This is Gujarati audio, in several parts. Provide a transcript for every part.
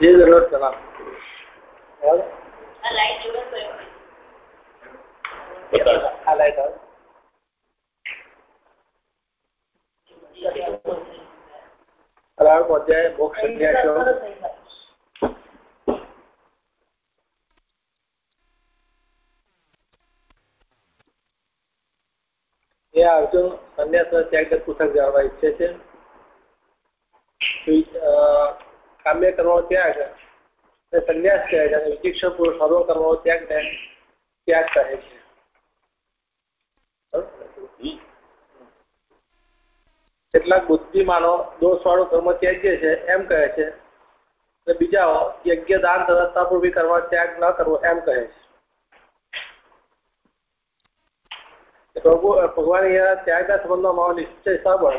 જે જરૂરત કરા આ લાઈટ આવે. અઢાર અધ્યાય મોક્ષ સંન્યાસો એ અર્જુન સંન્યાસ ત્યાગ પુસ્તક જાણવા ઈચ્છે છે. કામ્ય કરવાનો ત્યાગ અને સંન્યાસ કહે છે અને વિચિક્ષણ પૂર્વક સર્વ કરવાનો ત્યાગ ને ત્યાગ કહે છે. કેટલાક બુદ્ધિમાનો દોષવાળું કર્મ ત્યાજ્ય છે, એમ કહે છે. અને બીજા યજ્ઞ દાન તથા પૂર્વી કરવા ત્યાગ ન કરવો, એમ કહે છે. પ્રભુ ભગવાન અહીંયા ત્યાગના સંબંધમાં મારો નિશ્ચય સબળ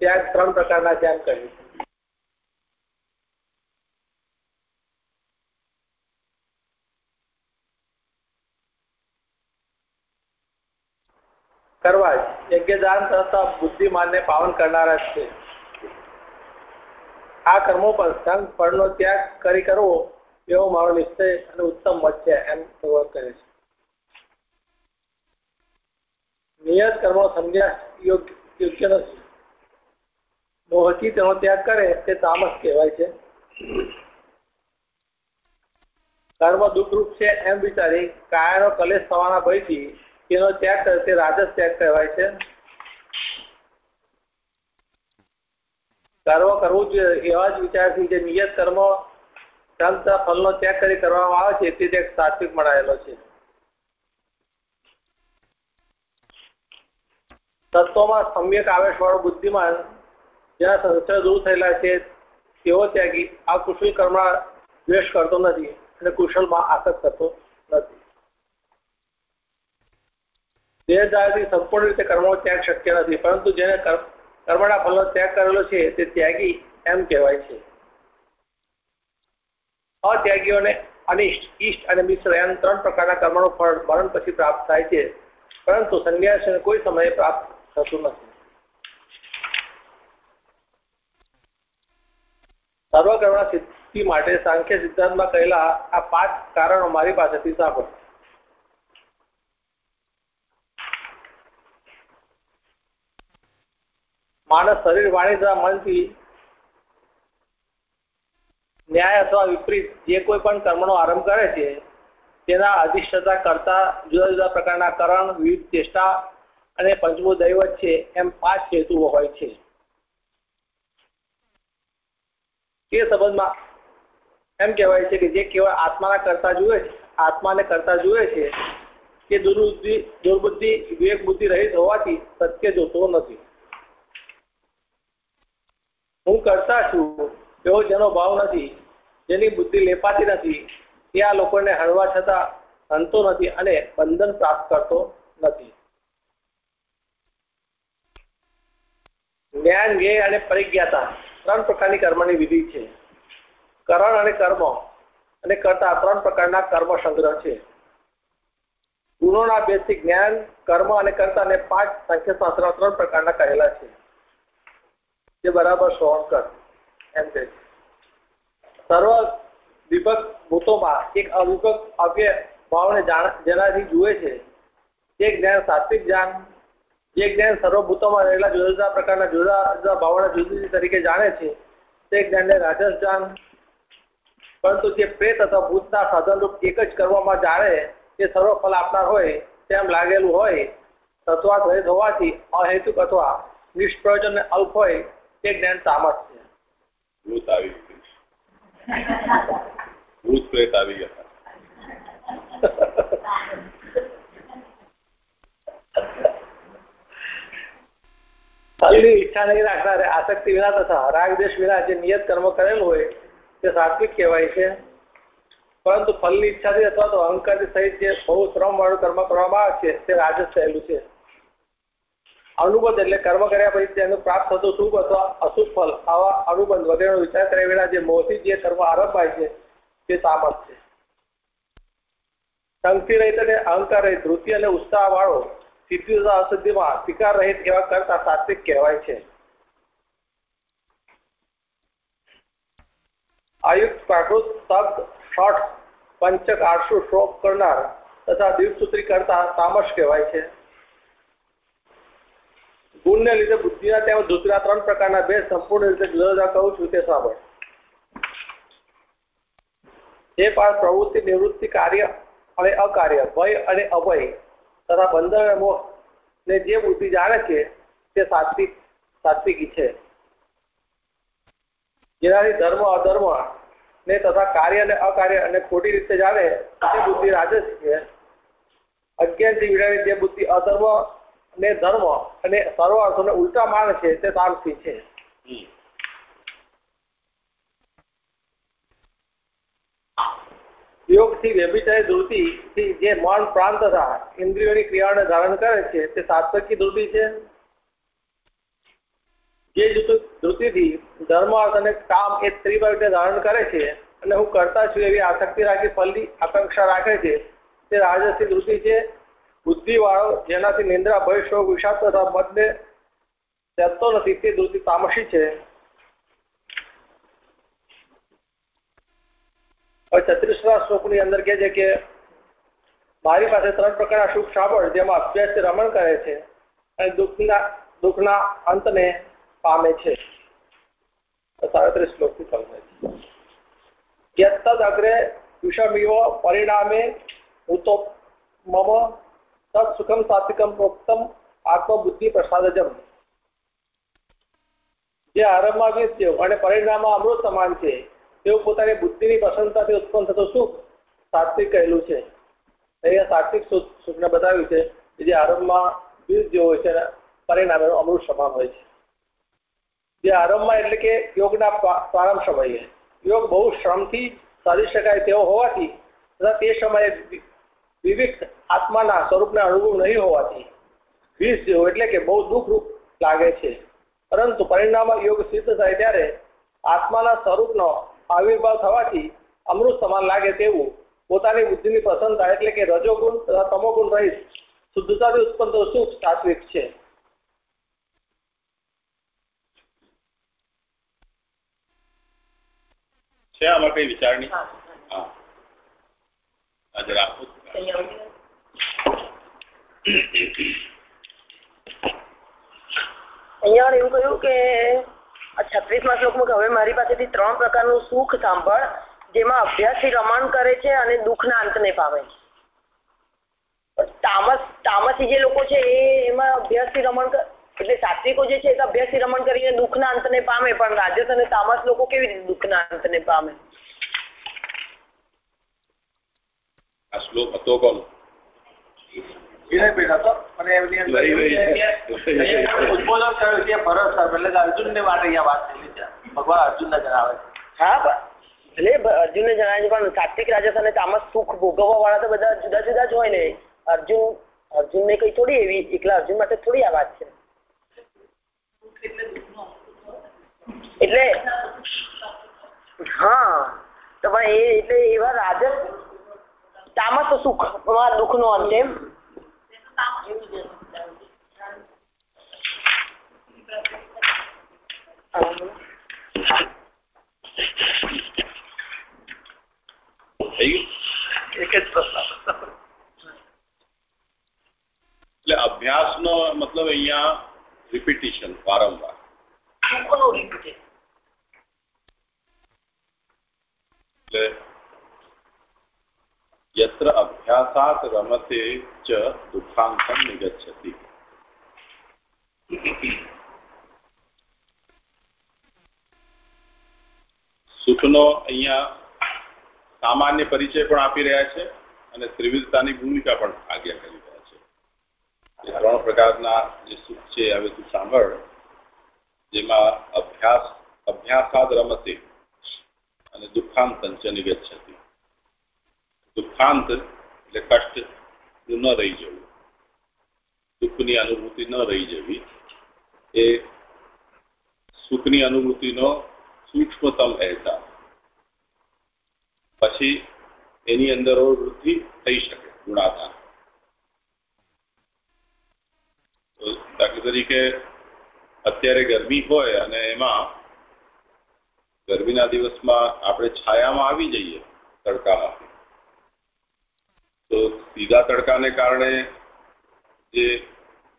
ત્યાગ ત્રણ પ્રકારના ત્યાગ કહે છે. કરવા યજ્ઞદાન તથા બુદ્ધિમાનને પાવન કરનારા છે. આ કર્મો પર સંઘ ફળનો ત્યાગ કરી કરવો એવો મારો નિશ્ચય અને ઉત્તમ મત છે એમ ભગવાન છે. નિયત કર્મો સમજ્યા યોગ્ય નથી. મોહથી તેનો ત્યાગ કરે તે તામસ કહેવાય છે. કર્મ દુઃખરૂપ છે એમ વિચારી કાયાનો કલેશ થવાના ભયથી તેનો ત્યાગ તે રાજસ ત્યાગ કહેવાય છે. કર્મ કરવું જોઈએ એવા જ વિચારથી જે નિયત કર્મ ફલનો ત્યાગ કરી કરવામાં આવે છે, તે ત્યાગ સાત્વિક મળાયેલો છે. તત્વમાં સમ્યક આવેશ વાળો બુદ્ધિમાન જ્યાં સંશય દૂર થયેલા છે તેવો ત્યાગી આ કુશલ કર્મમાં દ્વેષ કરતો નથી અને કુશલમાં આસક્ત થતો નથી. દેહદારથી સંપૂર્ણ રીતે કર્મનો ત્યાગ શક્ય નથી, પરંતુ જેને કર્મના ફલનો ત્યાગ કરેલો છે, તે ત્યાગી એમ કહેવાય છે. અત્યાગીઓને અનિષ્ટ, ઈષ્ટ અને મિશ્ર એમ ત્રણ પ્રકારના કર્મનું ફળ મરણ પછી પ્રાપ્ત થાય છે, પરંતુ સંન્યાસીને કોઈ સમયે પ્રાપ્ત થતું નથી. સર્વકર્મના સિદ્ધિ માટે સાંખ્ય સિદ્ધાંતમાં કહેલા આ પાંચ કારણો મારી પાસેથી સાંભળો. માણસ શરીર વાણી તથા મનથી ન્યાય અથવા વિપરીત જે કોઈ પણ કર્મનો આરંભ કરે છે, તેના અધિષ્ઠતા કરતા જુદા જુદા પ્રકારના કરણ, વિવિધ ચેષ્ટા અને પંચમું દૈવત છે, એમ પાંચ હેતુઓ હોય છે. તે સંબંધમાં એમ કહેવાય છે કે જે કેવળ આત્માના કરતા જુએ છે, આત્માને કરતા જુએ છે કે દુર્બુદ્ધિ દુર્બુદ્ધિ વિવેક બુદ્ધિ રહિત હોવાથી સત્ય જોતો નથી. હું કરતા છું, એવો જેનો ભાવ નથી, જેની બુદ્ધિ લેપાતી નથી તે આ લોકોને હળવા છતાં હનતો નથી અને બંધન પ્રાપ્ત કરતો નથી. જ્ઞાન વ્યય અને પરિજ્ઞાતા ત્રણ પ્રકારની કર્મની વિધિ છે. કરણ અને કર્મ અને કરતા ત્રણ પ્રકારના કર્મ સંગ્રહ છે. ગુણોના બેથી જ્ઞાન, કર્મ અને કર્તા અને પાંચ સંખ્યાશાસ્ત્ર ત્રણ પ્રકારના કહેલા છે. જે બરાબર શ્રવણ કર. એમ કે સર્વ વિભક્ત ભૂતોમાં એક અવિભક્ત અવ્ય ભાવને જેનાથી જુએ છે. તે જ્ઞાન સાત્વિક જ્ઞાન જે જ્ઞાન સર્વભૂતોમાં રહેલા જુદા જુદા પ્રકારના જુદા જુદા ભાવોને જુદી જુદી તરીકે જાણે છે, તે જ્ઞાનને રાજસ જ્ઞાન પરંતુ જે પ્રેત અથવા ભૂતના સાધનરૂપ એક જ કરવામાં જાણે તે સર્વ ફલ આપનાર હોય, તેમ લાગેલું હોય તત્વાત રહિત હોવાથી અહેતુક અથવા નિષ્પ્રયોજન અલ્પ હોય તે જ્ઞાન તામસ છે. ભૂત આવી ભૂત પ્રેત આવી ગયા ફલની ઈચ્છા નહીં રાખનાર આસક્તિ વિના તથા રાગ દેશ વિના જે નિયત કર્મ કરેલું હોય તે સાત્વિક કહેવાય છે. પરંતુ ફલની ઈચ્છાથી અથવા તો અહંકારથી સહિત જે બહુ શ્રમ વાળું કર્મ કરવામાં આવે છે તે રાજસ થયેલું છે. અનુબંધ એટલે કર્મ કર્યા પછી તેનું પ્રાપ્ત થતું શુભ અથવા અશુભ ફલ આવા અનુબંધ વગેરેનો વિચાર કર્યા વિના જે મોહથી જે કર્મ આરંભાય છે, તે તામસ છે. શંકી રહિત અને અહંકાર રહિત વૃત્તિ અને ઉત્સાહ વાળો સિદ્ધિ તથા અશુદ્ધિમાં શિકાર રહિત એવા કરતા સાત્વિક કહેવાય છે. આયુક્ત પ્રાકૃત શબ્દ શોર્ટ પંચક આરસુ શ્લોક કરનાર તથા દીપસૂત્રી કરતા તામસ કહેવાય છે. ગુણને લીધે બુદ્ધિના તેમજ ધૃતિના ત્રણ પ્રકારના બે સંપૂર્ણ રીતે જુદા કહું છું તે સાંભળ. એ પાસ પ્રવૃત્તિ, નિવૃત્તિ, કાર્ય અને અકાર્ય, ભય અને અભય તથા બંધન ને જે બુદ્ધિ જાણે છે તે સાત્વિક, સાત્વિકી છે. જેનાથી ધર્મ, અધર્મ ને તથા કાર્ય અને અકાર્ય અને ખોટી રીતે જાણે તે બુદ્ધિ રાજસ છે. અજ્ઞાનથી વિડાની જે બુદ્ધિ અધર્મ ને ધર્મ અને સર્વ અર્થોને ઉલટા માને છે તે તામસી છે. યોગથી વ્યભિચારી ધૃતિથી જે મન પ્રાણ તથા ઇન્દ્રિયોની ક્રિયાઓને ધારણ કરે છે તે સાત્વકી ધૃતિ છે? જે ધૃતિથી ધર્મ અર્થ અને કામ એ ત્રિવર્ગે ધારણ કરે છે અને હું કરતા છું એવી આસક્તિ રાખી ફલની આકાંક્ષા રાખે છે તે રાજસી ધૃતિ છે? બુદ્ધિવાળો જેનાથી નિંદ્રા, ભય, શોક, વિષાદ તથા મતને ત્યજતો નથી તે ધૃતિ તામસી છે. હવે છત્રીસના શ્લોકની અંદર કહે છે કે, મારી પાસે ત્રણ પ્રકારના સુખ સાંભળ, જેમાં અભ્યાસ રમણ કરે છે અને દુઃખના દુઃખના અંતને પામે છે. સાડત્રીસ શ્લોકથી સમજાય છે. વિષમિવ પરિણામે ઉતો મમ સુખમ સાત્વિકમ પ્રોક્તમ આત્મબુદ્ધિ પ્રસાદજમ જે આરંભમાં વીસ અને પરિણામમાં અમૃત સમાન છે તેવું પોતાની બુદ્ધિની પ્રસન્નતાથી ઉત્પન્ન થતો સુખ સાત્વિક કહેલું છે અહીંયા સાત્વિક સુખને બતાવ્યું છે કે જે આરંભમાં બીજ જેવો હોય છે પરિણામે અમૃત સમાન હોય છે જે આરંભમાં એટલે કે યોગના પ્રારંભ સમયે, યોગ બહુ શ્રમથી સાધી શકાય તેવો હોવાથી, તથા તે સમયે વિવિધ આત્માના સ્વરૂપના અનુભવ નહીં હોવાથી વિષ જેવું એટલે કે બહુ દુઃખરૂપ લાગે છે. પરંતુ પરિણામમાં યોગ સિદ્ધ થાય ત્યારે આત્માના સ્વરૂપનો આવિર્ભાવ થવાથી અમૃત સમાન લાગે તેવું પોતાની બુદ્ધિની પ્રસન્નતા એટલે કે રજોગુણ તથા તમોગુણ રહીત શુદ્ધતાથી ઉત્પન્ન સુખ સાત્વિક છે. છે આમાં કઈ વિચારણી હા. જરા અહીંયા એવું કહ્યું કે છત્રીસમાં શ્લોકમાં કે હવે મારી પાસેથી ત્રણ પ્રકારનું સુખ સાંભળ જેમાં અભ્યાસથી રમણ કરે છે અને દુઃખના અંતને પામે છે તામસ તામસી જે લોકો છે એ એમાં અભ્યાસથી રમણ એટલે સાત્વિકો જે છે એ અભ્યાસથી રમણ કરીને દુઃખના અંતને પામે પણ રાજસ અને તામસ લોકો કેવી રીતે દુઃખના અંતને પામે આ શ્લોક હતો કોનો વિનયભાઈ હતો. અને એમની અંદર ઉદ્બોધન થયું છે ભરત સાહેબ એટલે અર્જુનની વાત અહીંયા વાત થયેલી છે. ભગવાન અર્જુનને જણાવે હા એટલે અર્જુનને જણાવે છે પણ સાત્વિક રાજસ અને તામસ સુખ ભોગવવા વાળા તો બધા જુદા જુદા જ હોય ને. અર્જુન અર્જુનને કઈ થોડી એવી એકલા અર્જુન માટે થોડી આ વાત છે. એટલે હા તો પણ એ એટલે એવા રાજસ તામસ સુખ દુઃખ નો અંત એમ. એક જ પ્રશ્ન. એટલે અભ્યાસ નો મતલબ અહીંયા રિપીટિશન વારંવાર. એટલે યત્ર અભ્યાસાત રમતે ચ દુઃખાંતમ નિગચ્છતિ સુખનો અહીંયા સામાન્ય પરિચય પણ આપી રહ્યા છે અને ત્રિવિધતાની ભૂમિકા પણ આજ્ઞા કરી રહ્યા છે ત્રણ પ્રકારના જે સુખ છે હવે તું સાંભળ જેમાં અભ્યાસ અભ્યાસાદ રમતે અને દુઃખાંત પંચ નિગચ્છતિ દુઃખાંત એટલે કષ્ટ ન રહી જવું. દુઃખની અનુભૂતિ ન રહી જવી. એ સુખની અનુભૂતિનો સૂક્ષ્મતમ અહેસાસ. પછી એની અંદર વૃદ્ધિ થઈ શકે ગુણાધાર દાખલા તરીકે અત્યારે ગરમી હોય અને એમાં ગરમીના દિવસમાં આપણે છાયામાં આવી જઈએ તડકામાંથી. તો સીધા તડકાને કારણે જે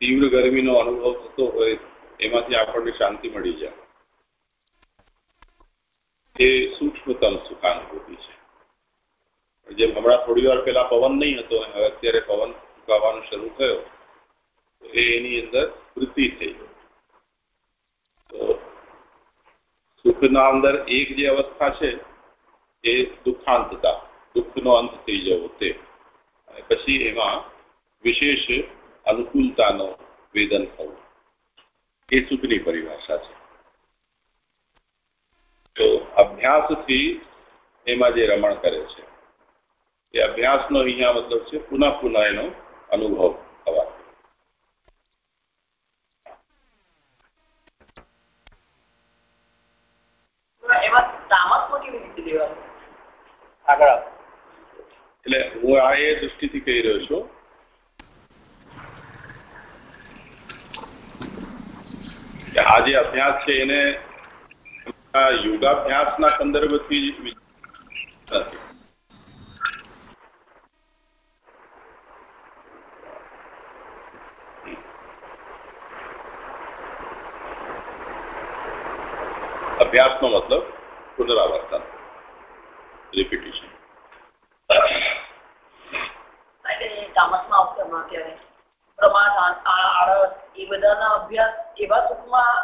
તીવ્ર ગરમીનો અનુભવ થતો હોય, એમાંથી આપણને શાંતિ મળી જાય. એ સૂક્ષ્મતમ સુખાનુભૂતિ છે. જેમ હમણાં થોડી વાર પહેલા પવન નહીં હતો હવે અત્યારે પવન ફૂંકાવાનો શરૂ થયો એ એની અંદર વૃત્તિ થઈ તો સુખના અંદર એક જે અવસ્થા છે, એ દુઃખાંતતા, દુઃખનો અંત થઈ જવો તે. પછી એમાં વિશેષ અનુકૂળતાનો વેદન થવું. એ સુખની પરિભાષા છે. તો અભ્યાસથી એમાં જે રમણ કરે છે, એ અભ્યાસનો અહીંયા મતલબ છે પુનઃ પુનઃ એનો અનુભવ થવા. એમાં કેવી રીતે આગળ એટલે હું આ એ દૃષ્ટિથી કહી રહ્યો છું. કે આ જે અભ્યાસ છે એને યોગાભ્યાસના સંદર્ભથી નથી અભ્યાસનો મતલબ પુનરાવર્તન રિપીટિશન તામસમાં અવસરમાં ક્યારે પ્રમાદ આળસ એ બધાના અભ્યાસ એવા સુખમાં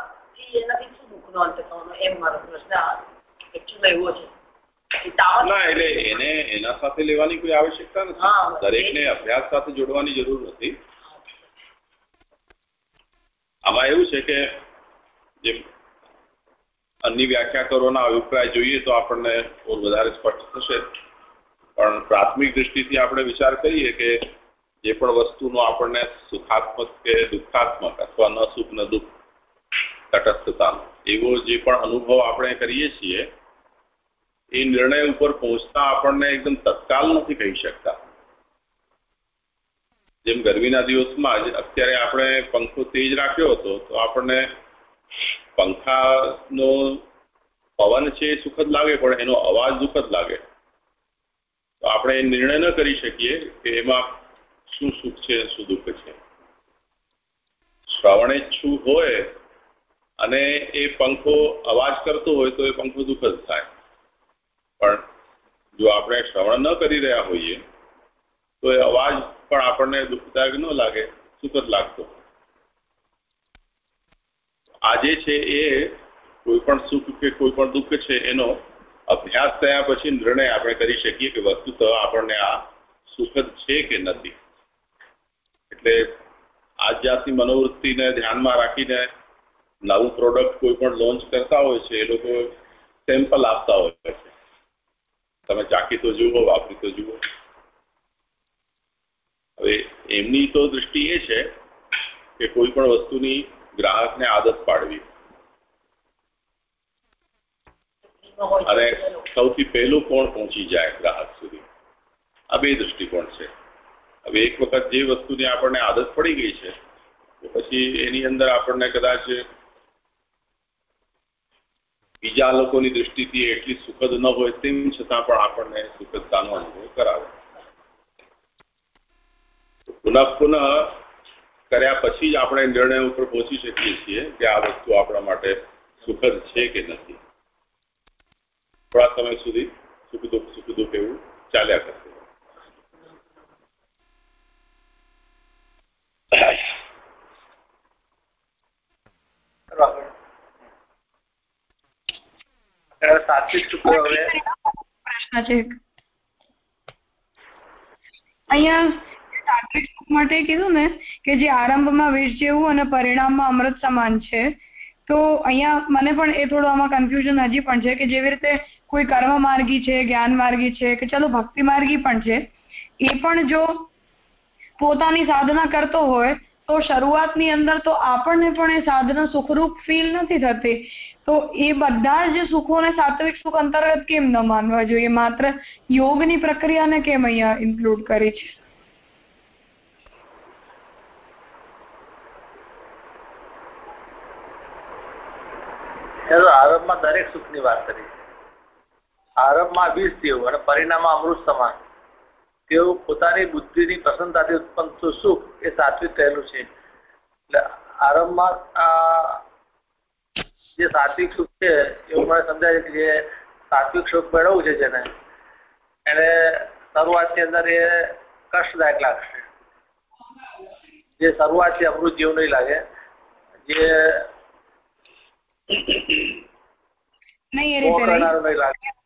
એનાથી શું દુઃખનો અંત થવાનો એમ મારો પ્રશ્ન એકચ્યુઅલી એવો છે કે તામસ ના એટલે એને એના સાથે લેવાની કોઈ આવશ્યકતા હા, નથી દરેકને અભ્યાસ સાથે જોડવાની જરૂર નથી આમાં એવું છે કે જેમ અન્ય વ્યાખ્યાકરોના અભિપ્રાય જોઈએ તો આપણને બહુ વધારે સ્પષ્ટ થશે પણ પ્રાથમિક દૃષ્ટિથી આપણે વિચાર કરીએ કે જે પણ વસ્તુનો આપણને સુખાત્મક કે દુઃખાત્મક અથવા ન સુખ ન દુઃખ તટસ્થતા એવો જે પણ અનુભવ આપણે કરીએ છીએ, એ નિર્ણય ઉપર પહોંચતા આપણને એકદમ તત્કાલ નથી કહી શકતા. જેમ ગરમીના દિવસમાં જ અત્યારે આપણે પંખો તેજ રાખ્યો હતો, તો આપણને પંખાનો પવન છે એ સુખદ લાગે, પણ એનો અવાજ દુઃખદ લાગે. તો આપણે નિર્ણય ન કરી શકીએ કે એમાં શું સુખ છે, શું દુઃખ છે. શ્રવણેચ્છુ હોય અને એ પંખો અવાજ કરતો હોય તો એ પંખો દુઃખદ થાય. પણ જો આપણે શ્રવણ ન કરી રહ્યા હોઈએ, તો એ અવાજ પણ આપણને દુઃખદાયક ન લાગે સુખ જ લાગતો આજે છે એ કોઈ પણ સુખ કે કોઈ પણ દુઃખ છે એનો અભ્યાસ થયા પછી નિર્ણય આપણે કરી શકીએ કે વસ્તુત આપણને આ સુખદ છે કે નથી. એટલે આ જાતની મનોવૃત્તિને ધ્યાનમાં રાખીને નવું પ્રોડક્ટ કોઈ પણ લોન્ચ કરતા હોય છે, એ લોકો સેમ્પલ આપતા હોય છે. તમે ચાકી તો જુઓ, વાપરી તો જુઓ. હવે એમની તો દૃષ્ટિ એ છે કે કોઈ પણ વસ્તુની ગ્રાહકને આદત પાડવી. અને સૌથી પહેલું કોણ પહોંચી જાય ગ્રાહક સુધી? આ બે દૃષ્ટિકોણ છે. હવે એક વખત જે વસ્તુની આપણને આદત પડી ગઈ છે પછી એની અંદર આપણને કદાચ બીજા લોકોની દૃષ્ટિથી એટલી સુખદ ન હોય તેમ છતાં પણ આપણને સુખદતાનો અનુભવ કરાવે. પુનઃ પુનઃ કર્યા પછી જ આપણે નિર્ણય ઉપર પહોંચી શકીએ છીએ કે આ વસ્તુ આપણા માટે સુખદ છે કે નથી. થોડા સમય સુધી સુખ દુઃખ સુખ દુઃખ એવું ચાલ્યા કરશે. પ્રશ્ન છે અહીંયા સાત્વિક સુખ માટે કીધું ને કે જે આરંભમાં વિષ જેવું અને પરિણામમાં અમૃત સમાન છે તો અહીંયા મને પણ એ થોડું આમાં કન્ફ્યુઝન હજી પણ છે કે જેવી રીતે કોઈ કર્મ માર્ગી છે જ્ઞાન માર્ગી છે કે ચલો ભક્તિ માર્ગી પણ છે, એ પણ જો પોતાની સાધના કરતો હોય તો શરૂઆતની અંદર તો આપણને પણ એ સાધના સુખરૂપ ફીલ નથી થતી. તો એ બધા જ સુખોને સાત્વિક સુખ અંતર્ગત કેમ ન માનવા જોઈએ? માત્ર યોગની પ્રક્રિયાને કેમ અહીંયા ઇન્ક્લુડ કરી છે? એનો આરંભમાં દરેક વાત કરી આરંભમાં વીસ દેવ અને પરિણામમાં અમૃત સમાન. તેઓ પોતાની બુદ્ધિની પ્રસન્નતાથી ઉત્પન્ન સુખ એ સાત્વિક કહેલું છે. એટલે આરંભમાં આ જે સાત્વિક સુખ છે એવું મને સમજાય છે કે જે સાત્વિક સુખ મેળવવું છે જેને એને શરૂઆતની અંદર એ કષ્ટદાયક લાગશે. જે શરૂઆતથી અમૃત જેવું નહીં લાગે જે નહીં લાગે.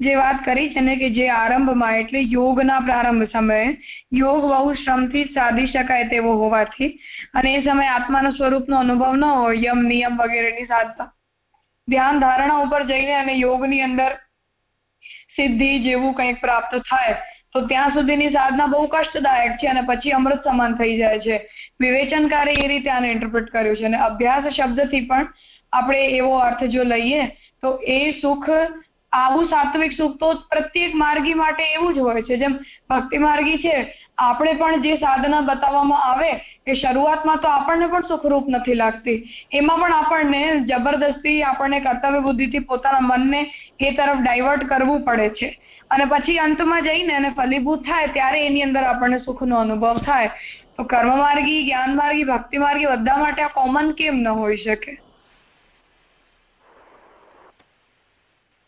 જે વાત કરી છે ને કે જે આરંભમાં, એટલે યોગના પ્રારંભ સમયે, યોગ બહુ શ્રમથી સાધી શકાય તેવો હોવાથી અને એ સમયે આત્માના સ્વરૂપનો અનુભવ ન હોય, યમ, નિયમ વગેરેની સાધતા ધ્યાન ધારણા ઉપર જઈને અને યોગની અંદર સિદ્ધિ જેવું કંઈક પ્રાપ્ત થાય, તો ત્યાં સુધીની સાધના બહુ કષ્ટદાયક છે અને પછી અમૃત સમાન થઈ જાય છે. વિવેચનકારે એ રીતે આને ઇન્ટરપ્રિટ કર્યું છે અને અભ્યાસ શબ્દથી પણ આપણે એવો અર્થ જો લઈએ, તો એ સુખ આવું સાત્વિક સુખ તો પ્રત્યેક માર્ગી માટે એવું જ હોય છે. જેમ ભક્તિ માર્ગી છે, આપણે પણ જે સાધના બતાવવામાં આવે એ શરૂઆતમાં તો આપણને પણ સુખરૂપ નથી લાગતી. એમાં પણ આપણને જબરદસ્તી આપણને કર્તવ્ય બુદ્ધિથી પોતાના મનને એ તરફ ડાયવર્ટ કરવું પડે છે. અને પછી અંતમાં જઈને એને ફલીભૂત થાય ત્યારે એની અંદર આપણને સુખનો અનુભવ થાય. તો કર્મ માર્ગી, જ્ઞાન માર્ગી, ભક્તિ માર્ગી બધા માટે આ કોમન કેમ ન હોઈ શકે?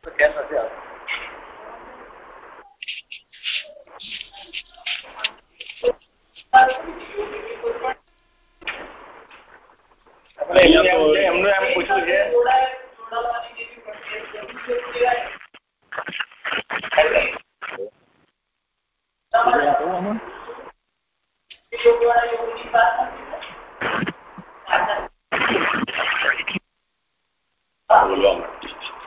તો કેમ નથી આવતું? એમનું એમ પૂછવું છે. બોલવા માટે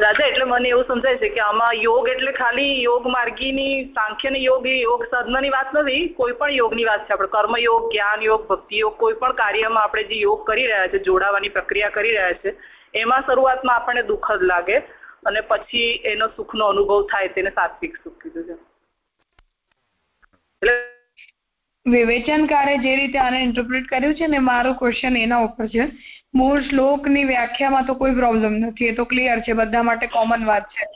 રાજા, એટલે મને એવું સમજાય છે કે આમાં યોગ એટલે ખાલી યોગ માર્ગીની સાંખ્ય યોગ, એ યોગ સાધનાની વાત નથી, કોઈ પણ યોગની વાત છે. આપણે કર્મયોગ જ્ઞાન યોગ ભક્તિ યોગ કોઈ પણ કાર્યમાં આપણે જે યોગ કરી રહ્યા છે, જોડાવાની પ્રક્રિયા કરી રહ્યા છે, એમાં શરૂઆતમાં આપણને દુઃખ જ લાગે અને પછી એનો સુખનો અનુભવ થાય, તેને સાત્વિક સુખ કીધું છે. વિવેચનકારે જે રીતે આને ઇન્ટરપ્રિટ કર્યું છે ને મારો ક્વેશ્ચન એના ઉપર છે. મૂળ શ્લોકની વ્યાખ્યામાં તો કોઈ પ્રોબ્લેમ નથી. એ તો ક્લિયર છે. બધા માટે કોમન વાત છે.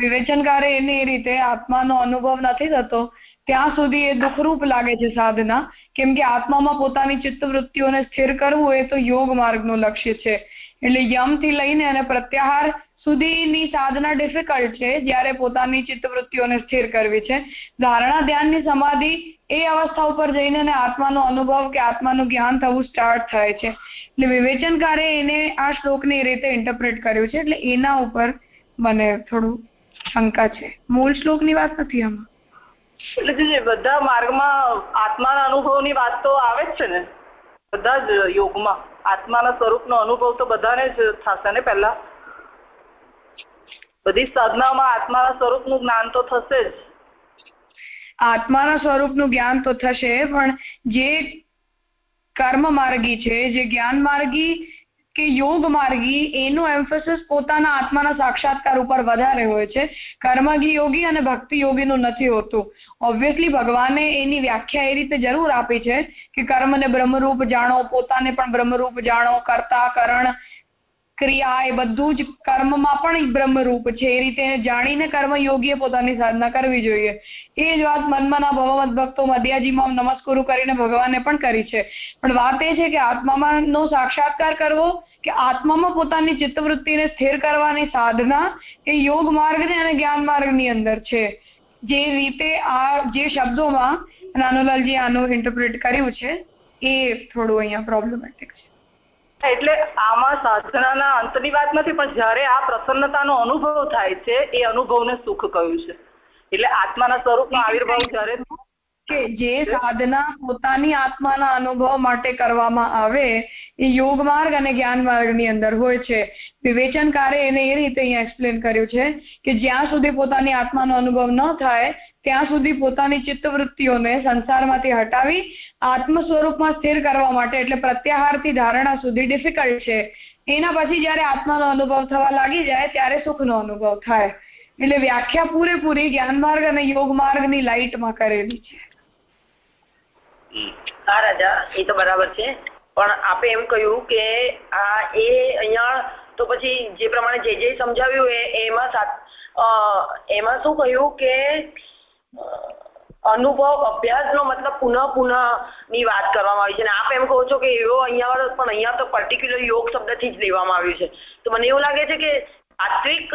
વિવેચનકારે એને એ રીતે આત્માનો અનુભવ નથી થતો. ત્યાં સુધી એ દુઃખરૂપ લાગે છે સાધના. કેમ કે આત્મામાં પોતાની ચિત્તવૃત્તિઓને સ્થિર કરવું એ તો યોગ માર્ગનું લક્ષ્ય છે. એટલે યમથી લઈને અને પ્રત્યાહાર સુધીની સાધના ડિફિકલ્ટ છે, જ્યારે પોતાની ચિત્તવૃત્તિઓને સ્થિર કરવી છે. ધારણા ધ્યાનની સમાધિ એ અવસ્થા ઉપર જઈને અને આત્માનો અનુભવ કે આત્માનું જ્ઞાન થવું સ્ટાર્ટ થાય છે. એટલે વિવેચનકારે એને આ શ્લોકને એ રીતે ઇન્ટરપ્રેટ કર્યું છે, એટલે એના ઉપર મને થોડું શંકા છે. મૂળ શ્લોકની વાત નથી આમાં? એટલે બધા માર્ગમાં આત્માના અનુભવની વાત તો આવે જ છે ને. બધા જ યોગમાં આત્માના સ્વરૂપનો અનુભવ તો બધાને જ થશે ને પહેલા. બધી સાધનામાં આત્માના સ્વરૂપનું જ્ઞાન તો થશે જ. આત્માના સ્વરૂપનું જ્ઞાન તો થશે, પણ જે કર્મ માર્ગી છે, જે જ્ઞાન માર્ગી કે યોગ માર્ગી, એનો એમ્ફોસિસ પોતાના આત્માના સાક્ષાત્કાર ઉપર વધારે હોય છે. કર્મગી યોગી અને ભક્તિ યોગીનું નથી હોતું. ઓબ્વિયસલી ભગવાને એની વ્યાખ્યા એ રીતે જરૂર આપી છે કે કર્મને બ્રહ્મરૂપ જાણો, પોતાને પણ બ્રહ્મરૂપ જાણો, કર્તા, કરણ ક્રિયા એ બધું જ કર્મમાં પણ બ્રહ્મરૂપ છે. એ રીતે જાણીને કર્મ યોગીએ પોતાની સાધના કરવી જોઈએ. એ જ વાત મન્મના ભવમત ભક્તો મધ્યાજીમાં નમસ્કુરુ કરીને ભગવાને પણ કરી છે. પણ વાત એ છે કે આત્મામાં નો સાક્ષાત્કાર કરવો કે આત્મામાં પોતાની ચિત્તવૃત્તિને સ્થિર કરવાની સાધના એ યોગ માર્ગને અને જ્ઞાન માર્ગની અંદર છે. જે રીતે આ જે શબ્દોમાં નાનુલાલજી આનું ઇન્ટરપ્રિટ કર્યું છે, એ થોડું અહીંયા પ્રોબ્લેમેટિક છે. એટલે આમાં સાધનાના અંતની વાત નથી, પણ જ્યારે આ પ્રસન્નતાનો અનુભવ થાય છે, એ અનુભવને સુખ કહ્યું છે. એટલે આત્માના સ્વરૂપનો આવિર્ભાવ કે જે સાધના પોતાની આત્માના અનુભવ માટે કરવામાં આવે, એ યોગ માર્ગ અને જ્ઞાન માર્ગની અંદર હોય છે. વિવેચનકારે એને એ રીતે અહીંયા એક્સપ્લેન કર્યું છે કે જ્યાં સુધી પોતાની આત્માનો અનુભવ ન થાય ત્યાં સુધી પોતાની ચિત્તવૃત્તિઓને સંસારમાંથી હટાવી આત્મ સ્વરૂપમાં સ્થિર કરવા માટે એટલે પ્રત્યાહારથી ધારણા સુધી ડિફિકલ્ટ છે. એના પછી જ્યારે આત્માનો અનુભવ થવા લાગી જાય ત્યારે સુખનો અનુભવ થાય. એટલે વ્યાખ્યા પૂરેપૂરી જ્ઞાન માર્ગ અને યોગ માર્ગની લાઇટમાં કરેલી છે. હા એ તો બરાબર છે. પણ આપે એમ કહ્યું કે આ એ અહીંયા તો પછી જે પ્રમાણે જે જે સમજાવ્યું એમાં એમાં શું કહ્યું કે અનુભવ અભ્યાસનો મતલબ પુનઃ પુનઃ ની વાત કરવામાં આવી છે. અને આપ એમ કહો છો કે એવો અહીંયા પણ અહીંયા તો પર્ટિક્યુલર યોગ શબ્દથી જ લેવામાં આવ્યું છે. તો મને એવું લાગે છે કે સાત્વિક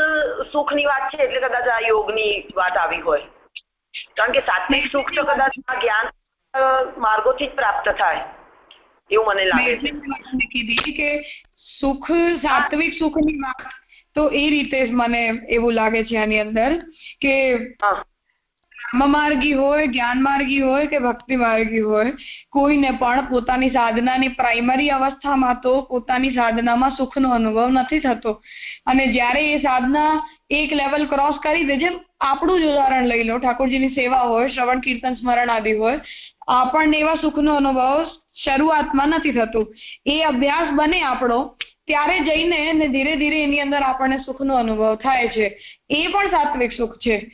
સુખની વાત છે એટલે કદાચ આ યોગની વાત આવી હોય. કારણ કે સાત્વિક સુખ તો કદાચ આ જ્ઞાન માર્ગોથી જ પ્રાપ્ત થાય. એવું મને લાગે છે. કીધી કે સુખ સાત્વિક સુખની વાત તો એ રીતે મને એવું લાગે છે આની અંદર કે માર્ગી હોય જ્ઞાન માર્ગી હોય કે ભક્તિ માર્ગી હોય, કોઈને પણ પોતાની સાધનાની પ્રાઇમરી અવસ્થામાં તો પોતાની સાધનામાં સુખનો અનુભવ નથી થતો. અને જ્યારે એ સાધના એક લેવલ ક્રોસ કરી દે, જેમ આપણું જ ઉદાહરણ લઈ લો, ઠાકોરજીની સેવા હોય, શ્રવણ, કીર્તન, સ્મરણ આદિ હોય, આપણને એવા સુખનો અનુભવ શરૂઆતમાં નથી થતો. એ અભ્યાસ બને આપણો, ત્યારે જઈને ને ધીરે ધીરે એની અંદર આપણને સુખનો અનુભવ થાય છે. એ પણ સાત્વિક સુખ છે.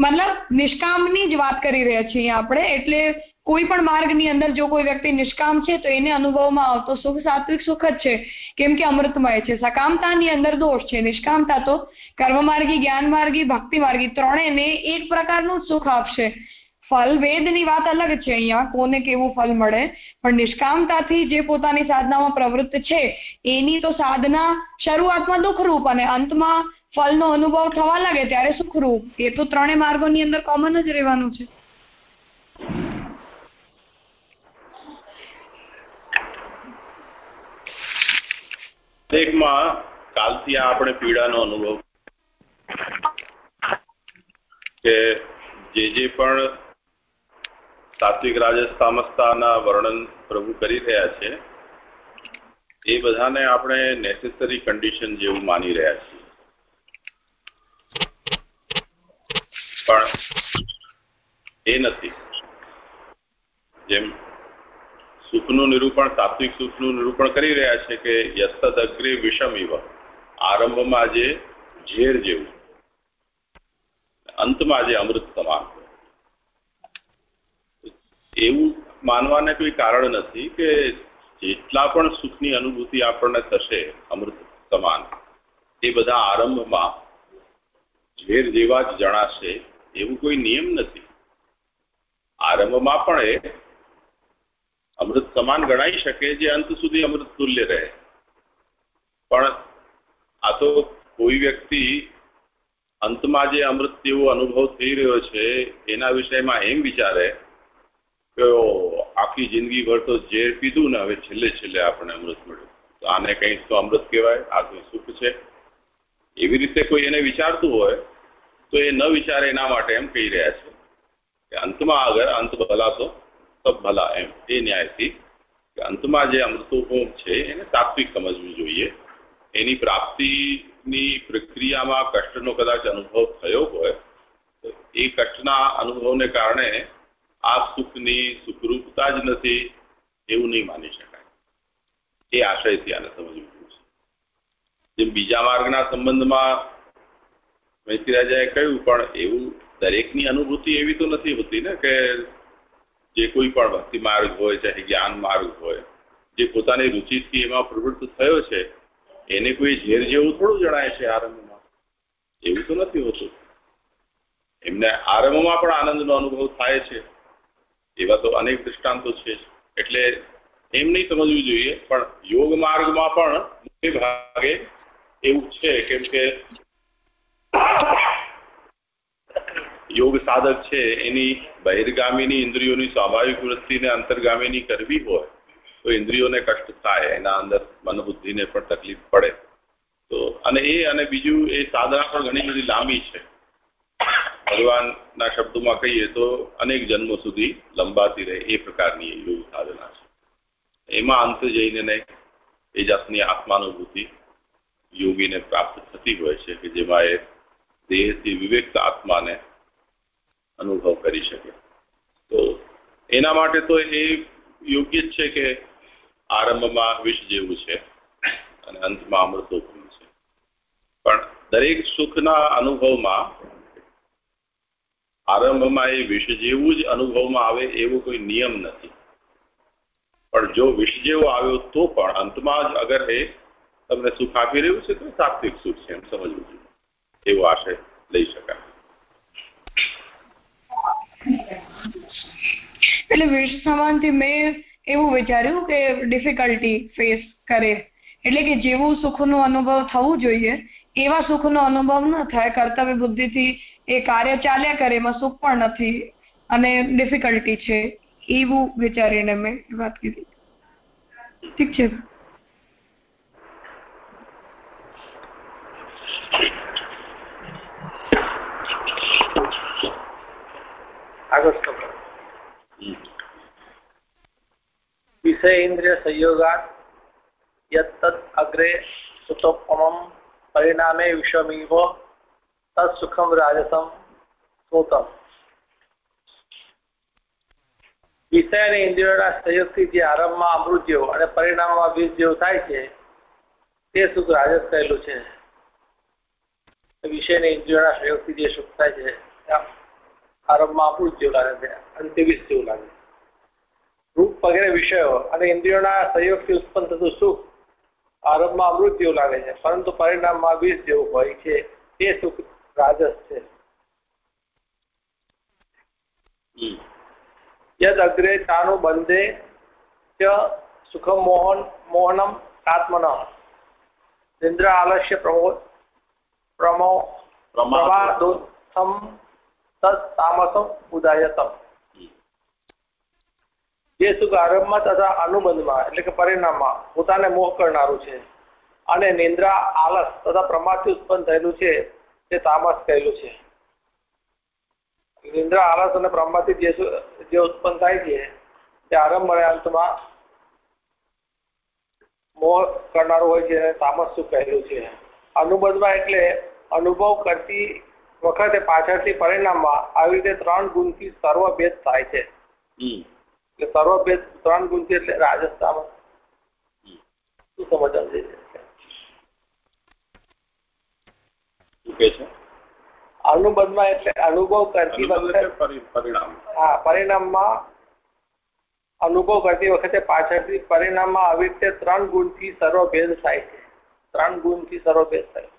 મતલબ નિષ્કામની જ વાત કરી રહ્યા છીએ આપણે. એટલે કોઈ પણ માર્ગની અંદર જો કોઈ વ્યક્તિ નિષ્કામ છે, તો એને અનુભવમાં આવતો સુખ, સાત્વિક સુખ જ છે. કેમ કે અમૃતમય છે. સકામતાની અંદર દોષ છે. નિષ્કામતા તો કર્મમાર્ગી, જ્ઞાનમાર્ગી, ભક્તિમાર્ગી ત્રણેયને એક પ્રકારનું સુખ આપશે. ફલ વેદની વાત અલગ છે અહીંયા. કોને કેવું ફલ મળે? પણ નિષ્કામતાથી જે પોતાની સાધનામાં પ્રવૃત્ત છે, એની તો સાધના શરૂઆતમાં દુઃખરૂપ અને અંતમાં ફલનો અનુભવ થવા લાગે ત્યારે સુખરૂપ એ તો ત્રણેય માર્ગોની અંદર કોમન જ રહેવાનું છે. દરેકમાં કાલથી આપણે પીડાનો અનુભવ કે જે જે પણ સાત્વિક રાજસ વર્ણન પ્રભુ કરી રહ્યા છે, એ બધાને આપણે નેસેસરી કન્ડિશન જેવું માની રહ્યા છીએ. પણ એ નથી. જેમ સુખનું નિરૂપણ તાત્વિક સુખનું નિરૂપણ કરી રહ્યા છે કે યસ્તદ અગ્રે વિષમ આરંભમાં જે ઝેર જેવું. અંતમાં જે અમૃત સમાન. એવું માનવાને કોઈ કારણ નથી કે જેટલા પણ સુખની અનુભૂતિ આપણને થશે, અમૃત સમાન, એ બધા આરંભમાં ઝેર જેવા જ જણાશે એવું કોઈ નિયમ નથી. આરંભમાં પણ એ અમૃત સમાન ગણાઈ શકે જે અંત સુધી અમૃત તુલ્ય રહે. પણ આ તો કોઈ વ્યક્તિ અંતમાં જે અમૃત જેવો અનુભવ થઈ રહ્યો છે, એના વિષયમાં એમ વિચારે કે આખી જિંદગી ભર તો ઝેર પીધું ને હવે છેલ્લે છેલ્લે આપણને અમૃત મળ્યું. તો આને કંઈક તો અમૃત કહેવાય, આ તો સુખ છે. એવી રીતે કોઈ એને વિચારતું હોય તો એ ન વિચારે એના માટે એમ કહી રહ્યા છે. કે અંતમાં આગળ અંત ભલા તો સબ ભલા એમ. એ ન્યાયથી કે અંતમાં જે અમૃતોપમ છે એને તાત્વિક સમજવું જોઈએ. એની પ્રાપ્તિની પ્રક્રિયામાં કષ્ટનો કદાચ અનુભવ થયો હોય, તો એ કષ્ટના અનુભવને કારણે આ સુખની સુખરૂપતા જ નથી એવું નહીં માની શકાય. એ આશયથી આને સમજવું છે જેમ બીજા માર્ગના સંબંધમાં મૈત્રી રાજાએ કહ્યું, પણ એવું દરેકની અનુભૂતિ એવી તો નથી હોતી ને કે જે કોઈ પણ ભક્તિ માર્ગ હોય, ચાહે જ્ઞાન માર્ગ હોય, જે પોતાની રુચિથી એમાં પ્રવૃત્ત થયો છે, એને કોઈ ઝેર જેવું થોડું જણાય છે આરંભમાં? એવું તો નથી હોતું. એમને આરંભમાં પણ આનંદનો અનુભવ થાય છે. એવા તો અનેક દૃષ્ટાંતો છે. એટલે એમ નહીં સમજવું જોઈએ, પણ યોગ માર્ગમાં પણ મોટે ભાગે એવું છે, કેમ કે યોગ સાધક છે, એની બહિર્ગામીની ઇન્દ્રિયોની સ્વાભાવિક વૃત્તિને અંતર્ગામીની કરવી હોય, તો ઇન્દ્રિયોને કષ્ટ થાય, એના અંદર મનબુદ્ધિને પણ તકલીફ પડે. તો અને એ અને બીજું, એ સાધના પણ ઘણી બધી લાંબી છે. ભગવાનના શબ્દોમાં કહીએ તો અનેક જન્મો સુધી લંબાતી રહે, એ પ્રકારની યોગ સાધના છે. એમાં અંત જઈને એ જાતની આત્માનુભૂતિ યોગીને પ્રાપ્ત થતી હોય છે, કે જેમાં એ દેહથી વિવેક આત્માને અનુભવ કરી શકે. તો એના માટે તો એ યોગ્ય જ છે કે આરંભમાં વિષ જેવું છે અને અંતમાં અમૃતોપમ છે. પણ દરેક સુખના અનુભવમાં આરંભમાં એ વિષ જેવું જ અનુભવમાં આવે એવો કોઈ નિયમ નથી. પણ જો વિષ જેવો આવ્યો તો પણ અંતમાં જ અગર એ તમને સુખ આપી રહ્યું છે તો સાત્વિક સુખ છે એમ સમજવું જોઈએ. એવો આશય લઈ શકાય. એટલે વિષ સમાનથી મેં એવું વિચાર્યું કે ડિફિકલ્ટી ફેસ કરે. એટલે કે જેવું સુખનો અનુભવ થવું જોઈએ, એવા સુખનો અનુભવ ન થાય, કર્તવ્ય બુદ્ધિથી એ કાર્ય ચાલ્યા કરે, એમાં સુખ પણ નથી અને ડિફિકલ્ટી છે. એવું વિચારીને મેં વાત કીધી. ઠીક છે. આગળ વિષય ઇન્દ્રિય સંયોગાત યત્તદ અગ્રે સુતોપમમ પરિણામે વિષમીવ તત્સુખમ રાજસમ સ્મૃતમ વિષય અને ઇન્દ્રિયોના સંયોગથી જે આરંભમાં અમૃત જેવો અને પરિણામમાં બીજ જેવો થાય છે તે સુખ રાજસ કહેલું છે વિષય અને ઇન્દ્રિયોના સંયોગથી જે સુખ થાય છે આરંભમાં અમૃત જેવું લાગે છે અંતે વિષ જેવું લાગે છે. રૂપ વગેરે વિષયો અને ઇન્દ્રિયોના સહયોગથી ઉત્પન્ન થતું સુખ આરંભમાં અમૃત જેવું લાગે છે પરંતુ પરિણામમાં વિષ જેવું હોય છે તે સુખ રાજસ છે. યદ અગ્રે ચાનું બંધે ચ સુખમ મોહન મોહનમ આત્મન. ઇન્દ્ર આલસ્ય પ્રમો પ્રમો પ્રમાદોત્થમ તામસમ ઉદાયતમ જે સુખ આરંભમાં તથા અનુબંધમાં એટલે કે પરિણામમાં પોતાને મોહ કરનારું છે અને નિંદ્રા, આલસ તથા પ્રમાદથી ઉત્પન્ન થયેલું છે, તે તામસ કહેલું છે. નિંદ્રા, આલસ અને પ્રમાદથી જે જે ઉત્પન્ન થાય છે, તે આરંભ અને અંતમાં મોહ કરનારું હોય છે તામસ સુખ કહેલું છે. અનુબંધમાં એટલે અનુભવ કરતી વખતે પાછળથી પરિણામમાં આવી રીતે ત્રણ ગુણથી સર્વભેદ થાય છે. એટલે સર્વભેદ ત્રણ ગુણથી એટલે રાજસ્થાન શું સમજણ છે શું કે છે? અનુબંધમાં એટલે અનુભવ કરતી વખતે પરિણામ. હા પરિણામમાં અનુભવ કરતી વખતે પાછળથી પરિણામમાં આવી રીતે ત્રણ ગુણથી સર્વભેદ થાય છે. ત્રણ ગુણથી સર્વભેદ થાય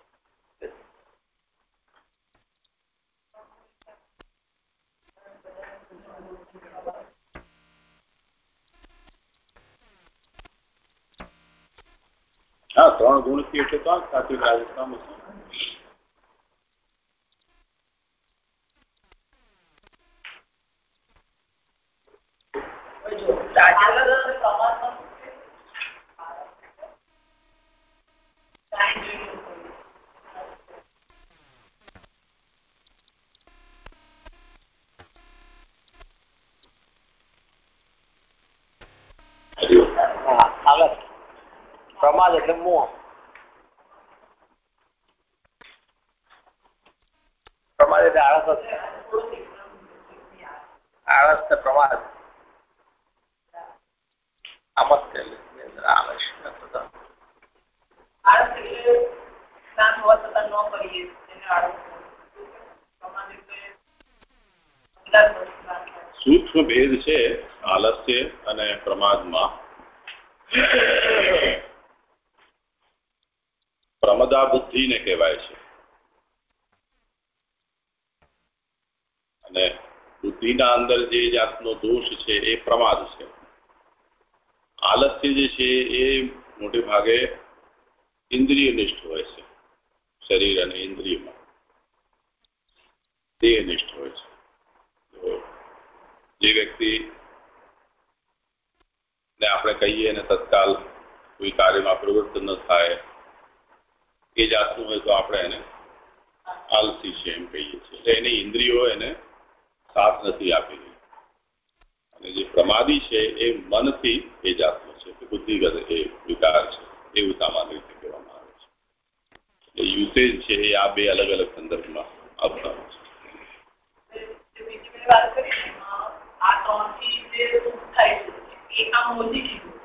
હા ત્રણ ગુણથી એટલે તો સાત્વિક રાજસ્થાન આલસ પ્રમાદ એટલે મોહ પ્રમાદ એટલે આળસ. આળસ ને પ્રમાદ આમ જ કહેલું છે અંદર આળસ ને. સૂક્ષ્મ ભેદ છે આલસ્ય અને પ્રમાદમાં પ્રમદા બુદ્ધિને કહેવાય છે. અને બુદ્ધિના અંદર જે જાતનો દોષ છે, એ પ્રમાદ છે. આલસ્ય જે છે, એ મોટે ભાગે ઇન્દ્રિયનિષ્ઠ હોય છે. શરીર અને ઇન્દ્રિયમાં દેહનિષ્ઠ હોય છે. જે વ્યક્તિ ને આપણે કહીએ અને તત્કાલ કોઈ કાર્યમાં પ્રવૃત્ત ન થાય એ જાતનું હોય તો આપણે એને આલસી છે એમ કહીએ છીએ. એટલે એની ઇન્દ્રિયો એને સાથ નથી આપી અને જે પ્રમાદી છે એ મનથી એ જાતનું છે બુદ્ધિગત એ વિકાર છે, એવું સામાન્ય રીતે કહેવામાં આવે છે. એટલે યુસેજ છે એ આ બે અલગ અલગ સંદર્ભમાં આવતા છે. આ ત્રણથી જે થાય છે, એ આ મોદી કીધું.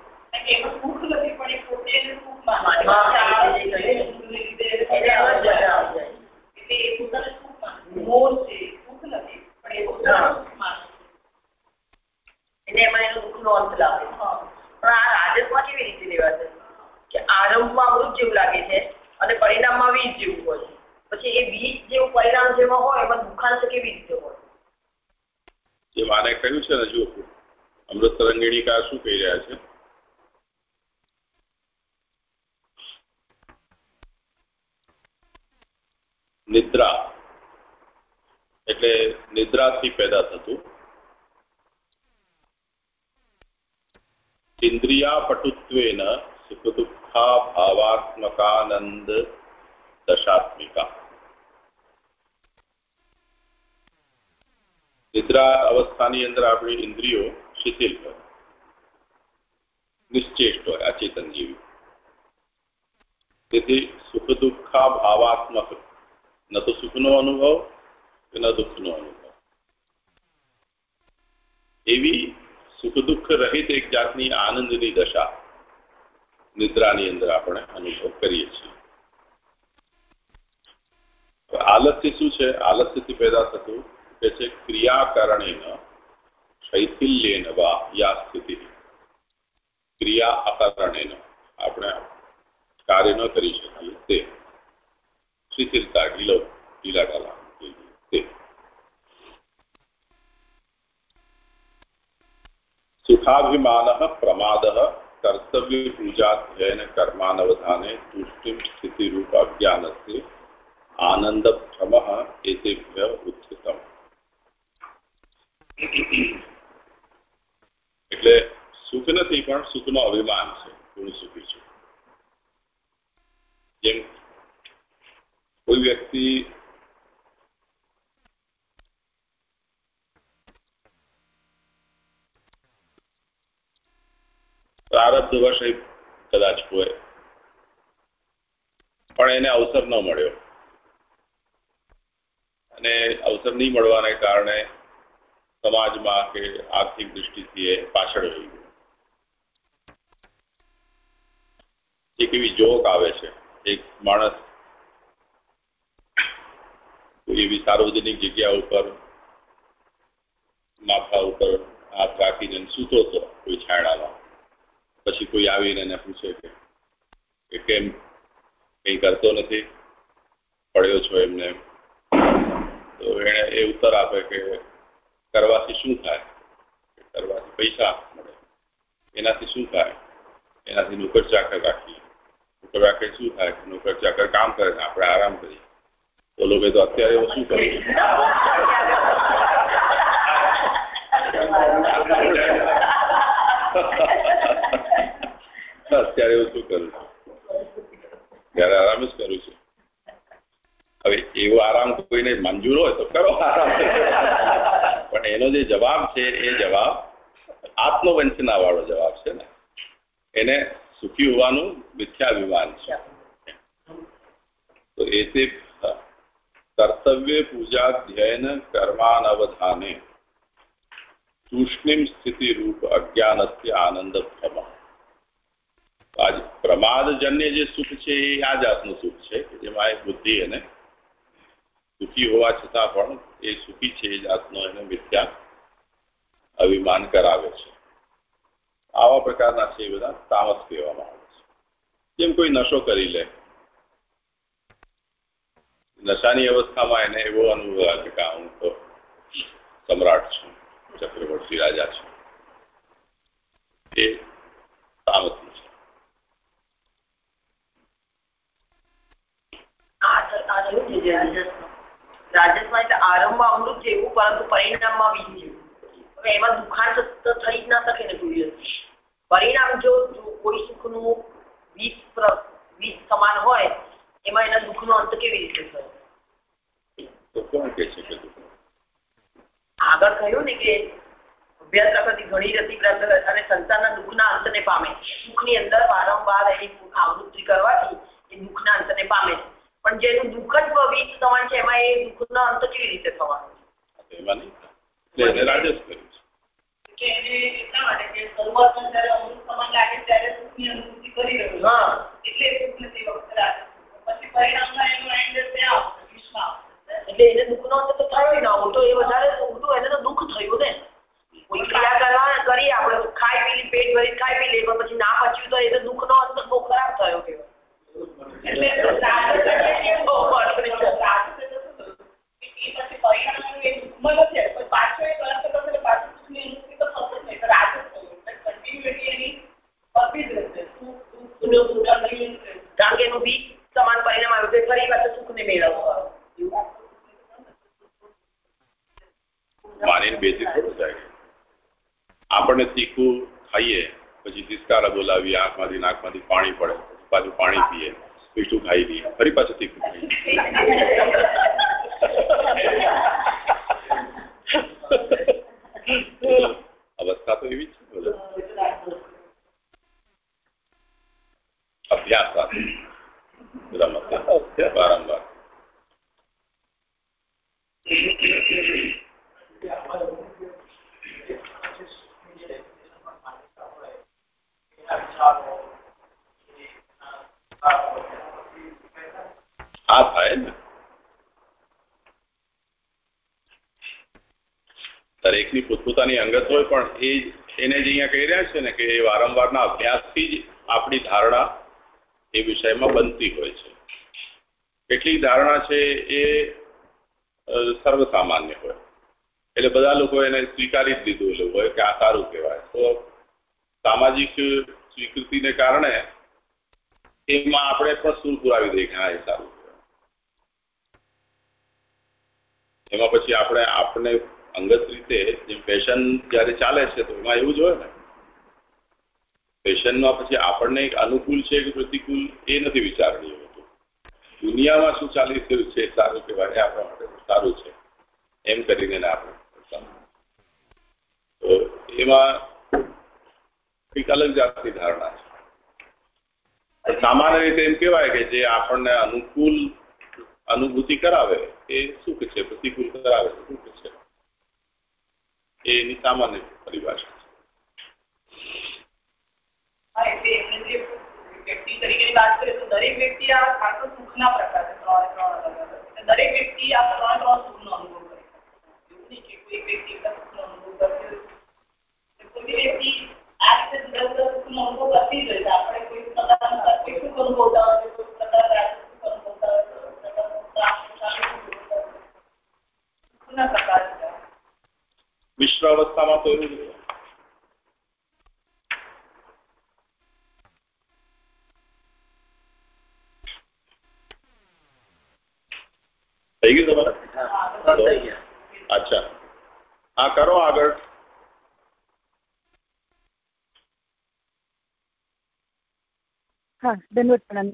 કે આરંભમાં અમૃત જેવું લાગે છે અને પરિણામમાં વીજ જેવું હોય. પછી એ વીજ જેવું પરિણામ જેમાં હોય એમાં દુખાંત કેવી રીતે હોય? જે મારે કહ્યું છે ને જુઓ. અમૃત તરંગીણી કા શું કહી રહ્યા છે? નિદ્રા. એટલે નિદ્રાથી પેદા થતું. ઇન્દ્રિયાપટુત્વેન સુખ દુઃખા ભાવાત્મકાનંદ દશાત્મિકા. નિદ્રા અવસ્થાની અંદર આપણી ઇન્દ્રિયો શિથિલ હોય. નિશ્ચેષ્ટ હોય, અચેતન જેવી. તેથી સુખ દુઃખા ભાવાત્મક ન તો સુખનો અનુભવ કે ન દુઃખનો અનુભવ એવી સુખ દુઃખ રહિત એક જાતની આનંદની દશા નિદ્રાની અંદર આપણે અનુભવ કરીએ છીએ આલસ્ય શું છે આલસ્યથી પેદા થતું કે છે ક્રિયાકરણેન શૈથિલ્યેન વા યા સ્થિતિ ક્રિયા અકરણેન આપણે કાર્ય ન કરી શકીએ તે શિથિલતા ઢીલો ઢીલા ઢાલા सुखाभिमान प्रमाद कर्तव्य કર્તવ્ય પૂજાધ્યયન કર્માનવધાને તુષ્ટિ સ્થિતિ રૂપ જ્ઞાન આનંદ ભ્રમ એતેભ્ય ઉત્થિતમ એટલે સુખ નથી પણ સુખનો અભિમાન છે હું સુખી છું. જેમ કોઈ વ્યક્તિ પ્રારબ્ધ વર્ષે કદાચ હોય, પણ એને અવસર ન મળ્યો. અને અવસર નહીં મળવાને કારણે સમાજમાં કે આર્થિક દૃષ્ટિથી એ પાછળ રહી ગયું. એક એવી જોક આવે છે. એક માણસ એવી સાર્વજનિક જગ્યા ઉપર, માથા ઉપર હાથ રાખીને સૂતો હતો કોઈ છાયડામાં. પછી કોઈ આવીને એને પૂછે કે કેમ? કંઈ કરતો નથી? પડ્યો છો એમને તો એને એ ઉત્તર આપે કે, કરવાથી શું થાય? કરવાથી પૈસા મળે. એનાથી શું થાય? એનાથી નોકર ચાકર રાખીએ. નોકર રાખે શું થાય? નોકર ચાકર કામ કરે આપણે આરામ કરીએ. તો લોકો તો અત્યારે હું શું કરું? અત્યારે હું શું કરું? ત્યારે આરામ જ કરું છું. હવે એવો આરામ કોઈને મંજૂર હોય તો કરો આરામ. પણ એનો જે જવાબ છે, એ જવાબ આત્મવંચના વાળો જવાબ છે ને. એને સુખી હોવાનું મિથ્યાભિમાન છે. તો એ તે કર્તવ્ય પૂજા ધ્યયન કર્માનવધાને તૂષ્ણિમ સ્થિતિ રૂપ અજ્ઞાનસ્ય આનંદ ભ્રમ આજ પ્રમાદજન્ય જે સુખ છે એ આ જાતનું સુખ છે જેમાં એ બુદ્ધિ એને સુખી હોવા છતાં પણ એ સુખી છે એ જાતનો એને મિથ્યા અભિમાન કરાવે છે આવા પ્રકારના છે બધા તામસ કહેવામાં આવે છે જેમ કોઈ નશો કરી લે નશાની અવસ્થામાં એને એવો અનુભવ આવે કે હું તો સમ્રાટ છું, ચક્રવર્તી રાજા છું. એ તામસનું છે. રાજસમાં એટલે આરંભમાં અમૃત જેવું પરંતુ પરિણામમાં જેવું હવે એમાં દુખાણ તો થઈ જ ના શકે ને જોઈએ પરિણામ જો કોઈ સુખનું બીજ બીજ સમાન હોય એમાં એના દુઃખનો અંત કેવી રીતે થયો? કોણ કે છે કે આગળ કહ્યું ને કે અભ્યાસ કરતી ઘણી રતિ પ્રાપ્ત અને સંતાનના દુઃખના અંતને પામે દુઃખની અંદર વારંવાર એની આવૃત્તિ કરવાથી એ દુઃખના અંતને પામે છે. પણ જેનું દુઃખ જ વીજ સમાન છે એમાં એ દુઃખનો અંત કેવી રીતે થવાનો છે? નહીં એટલે કર્યું કે એને એટલા માટે કે શરૂઆતમાં જ્યારે અમૃત સમાન લાગે ત્યારે દુઃખની અનુભૂતિ કરી રહ્યો હા. એટલે નથી વખતે. પછી પરિણામમાં એનો end ત્યાં આવશે, વિષમાં એટલે એને દુઃખનો અંત તો થયો ના ઉલટો એ વધારે ઉલટું એને તો દુઃખ થયું ને. કોઈ ક્રિયા કરવા કરીએ આપણે. ખાઈ પી પેટ ભરી ખાઈ પી પણ પછી ના પચ્યું તો એ તો દુઃખનો અંત બહુ ખરાબ થયો? કહેવાય કારણ કે એનું બીજ સમાન પરિણામ આવ્યું છે ફરી પાછું સુખને મેળવવું માનીને બેથી થોડું જાય આપણને તીખું ખાઈએ પછી તિસ્કારા બોલાવીએ આંખમાંથી નાકમાંથી પાણી પડે પાછું પાણી પીએ મીઠું ખાઈ લઈએ ફરી પાછું તીખું ખાઈએ અવસ્થા તો એવી જ છે અભ્યાસ સાથે. રમત વારંવાર આ થાય ને દરેકની પોતપોતાની અંગત હોય પણ એ એને જ અહીંયા કહી રહ્યા છે ને કે એ વારંવારના અભ્યાસથી જ આપણી ધારણા એ વિષયમાં બનતી હોય છે. કેટલીક ધારણા છે એ સર્વસામાન્ય હોય. એટલે બધા લોકો એને સ્વીકારી જ લીધું હોય કે આ સારું કહેવાય. તો સામાજિક સ્વીકૃતિને કારણે એમાં આપણે પણ સુર પુરાવી દઈએ કે હા, એ સારું પછી આપણે આપણે અંગત રીતે ફેશન જ્યારે ચાલે છે તો એમાં એવું જ હોય ને ફેશનમાં પછી આપણને એક અનુકૂળ છે કે પ્રતિકૂળ એ નથી વિચારણીય હોતું દુનિયામાં શું ચાલી રહ્યું છે, સારું કહેવાય આપણા માટે સારું છે. એમ કરીને આપણે તો એમાં એક અલગ જાતની ધારણા છે. સામાન્ય રીતે એમ કહેવાય કે જે આપણને અનુકૂળ અનુભૂતિ કરાવે એ સુખ છે, પ્રતિકૂળ કરાવે સુખ છે. એની સામાન્ય પરિભાષા છે. વ્યક્તિ તરીકેની વાત કરીએ તો દરેક વ્યક્તિ આ આટલો સુખના પ્રકાર છે ત્રણ ત્રણ દરેક વ્યક્તિ આ ત્રણ ત્રણ સુખનો અનુભવ કરે એવું નહીં કે કોઈ વ્યક્તિ એકલા સુખનો અનુભવ કરશે કોઈ વ્યક્તિ આ રીતે જુદા જુદા સુખનો અનુભવ કરતી જ હોય આપણે કોઈ પ્રકાર કોઈ સુખ અનુભવતા હોય કોઈ પ્રકાર સુખ અનુભવતા હોય સુખના પ્રકાર છે મિશ્ર અવસ્થામાં તો એવું થઈ ગયું તમારે? અચ્છા. હા કરો આગળ. હા દંડવત પ્રણામ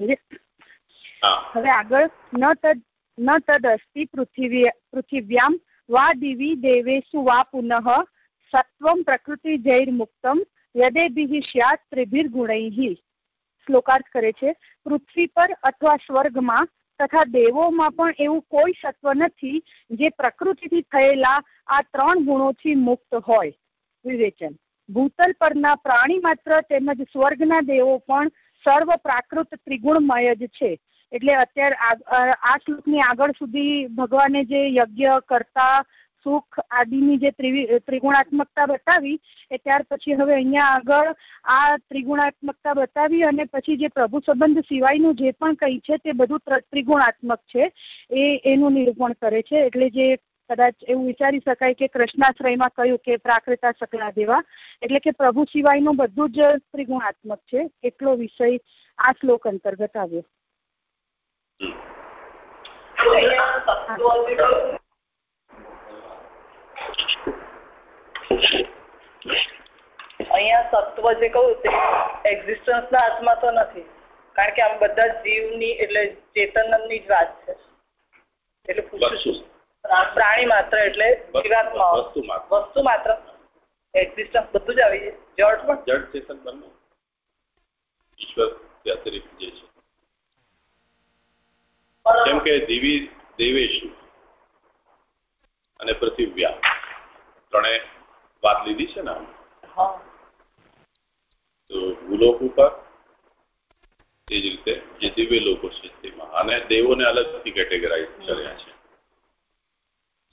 હવે આગળ ન તદ ન તદસ્તિ પૃથિવી પૃથિવ્યામ વા દિવી દેવેશુ વા પુનઃ સત્વમ પ્રકૃતિ જૈર્મુક્તમ યદેભિઃ સ્યાત ત્રિભિર્ગુણૈઃ. શ્લોકાર્થ કરે છે પૃથ્વી પર અથવા સ્વર્ગમાં તથા દેવોમાં પણ એવું કોઈ સત્વ નથી જે પ્રકૃતિથી થયેલા આ ત્રણ ગુણોથી મુક્ત હોય. વિવેચન. ભૂતલ પરના પ્રાણી માત્ર તેમજ સ્વર્ગના દેવો પણ સર્વ પ્રાકૃત ત્રિગુણમય જ છે. એટલે અત્યારે આ શ્લોકની આગળ સુધી ભગવાને જે યજ્ઞ કરતા સુખ આદિની જે ત્રિગુણાત્મકતા બતાવી, એ ત્યાર પછી હવે અહીંયા આગળ આ ત્રિગુણાત્મકતા બતાવી અને પછી જે પ્રભુ સંબંધ સિવાયનું જે પણ કંઈ છે તે બધું ત્રિગુણાત્મક છે, એ, એનું નિરૂપણ કરે છે. એટલે જે કદાચ એવું વિચારી શકાય કે કૃષ્ણાશ્રયમાં કહ્યું કે પ્રાકૃતા સકલા દેવા, એટલે કે પ્રભુ સિવાયનું બધું જ ત્રિગુણાત્મક છે. એટલો વિષય આ શ્લોક અંતર્ગત આવ્યો. અહીંયા સત્વ જે કહું તે એક્ઝિસ્ટન્સ ના હાથમાં તો નથી. કારણ કે આમ બધા જીવની એટલે ચેતનની જ વાત છે. એટલે પૂછું પ્રાણી માત્ર એટલે જીવાત્મા. વસ્તુ માત્ર. એક્ઝિસ્ટન્સ બધું જ આવી જાય. જળ પણ. જળ ચેતન બંને. ઈશ્વર વ્યતિરિક્ત જે છે. કેમ કે દેવી દેવેશુ અને પૃથિવ્યા ત્રણે વાત લીધી છે ને તો ભૂલોક ઉપર તે જ રીતે જે દિવ્ય લોકો છે તેમાં. અને દેવોને અલગથી કેટેગરાઇઝ કર્યા છે.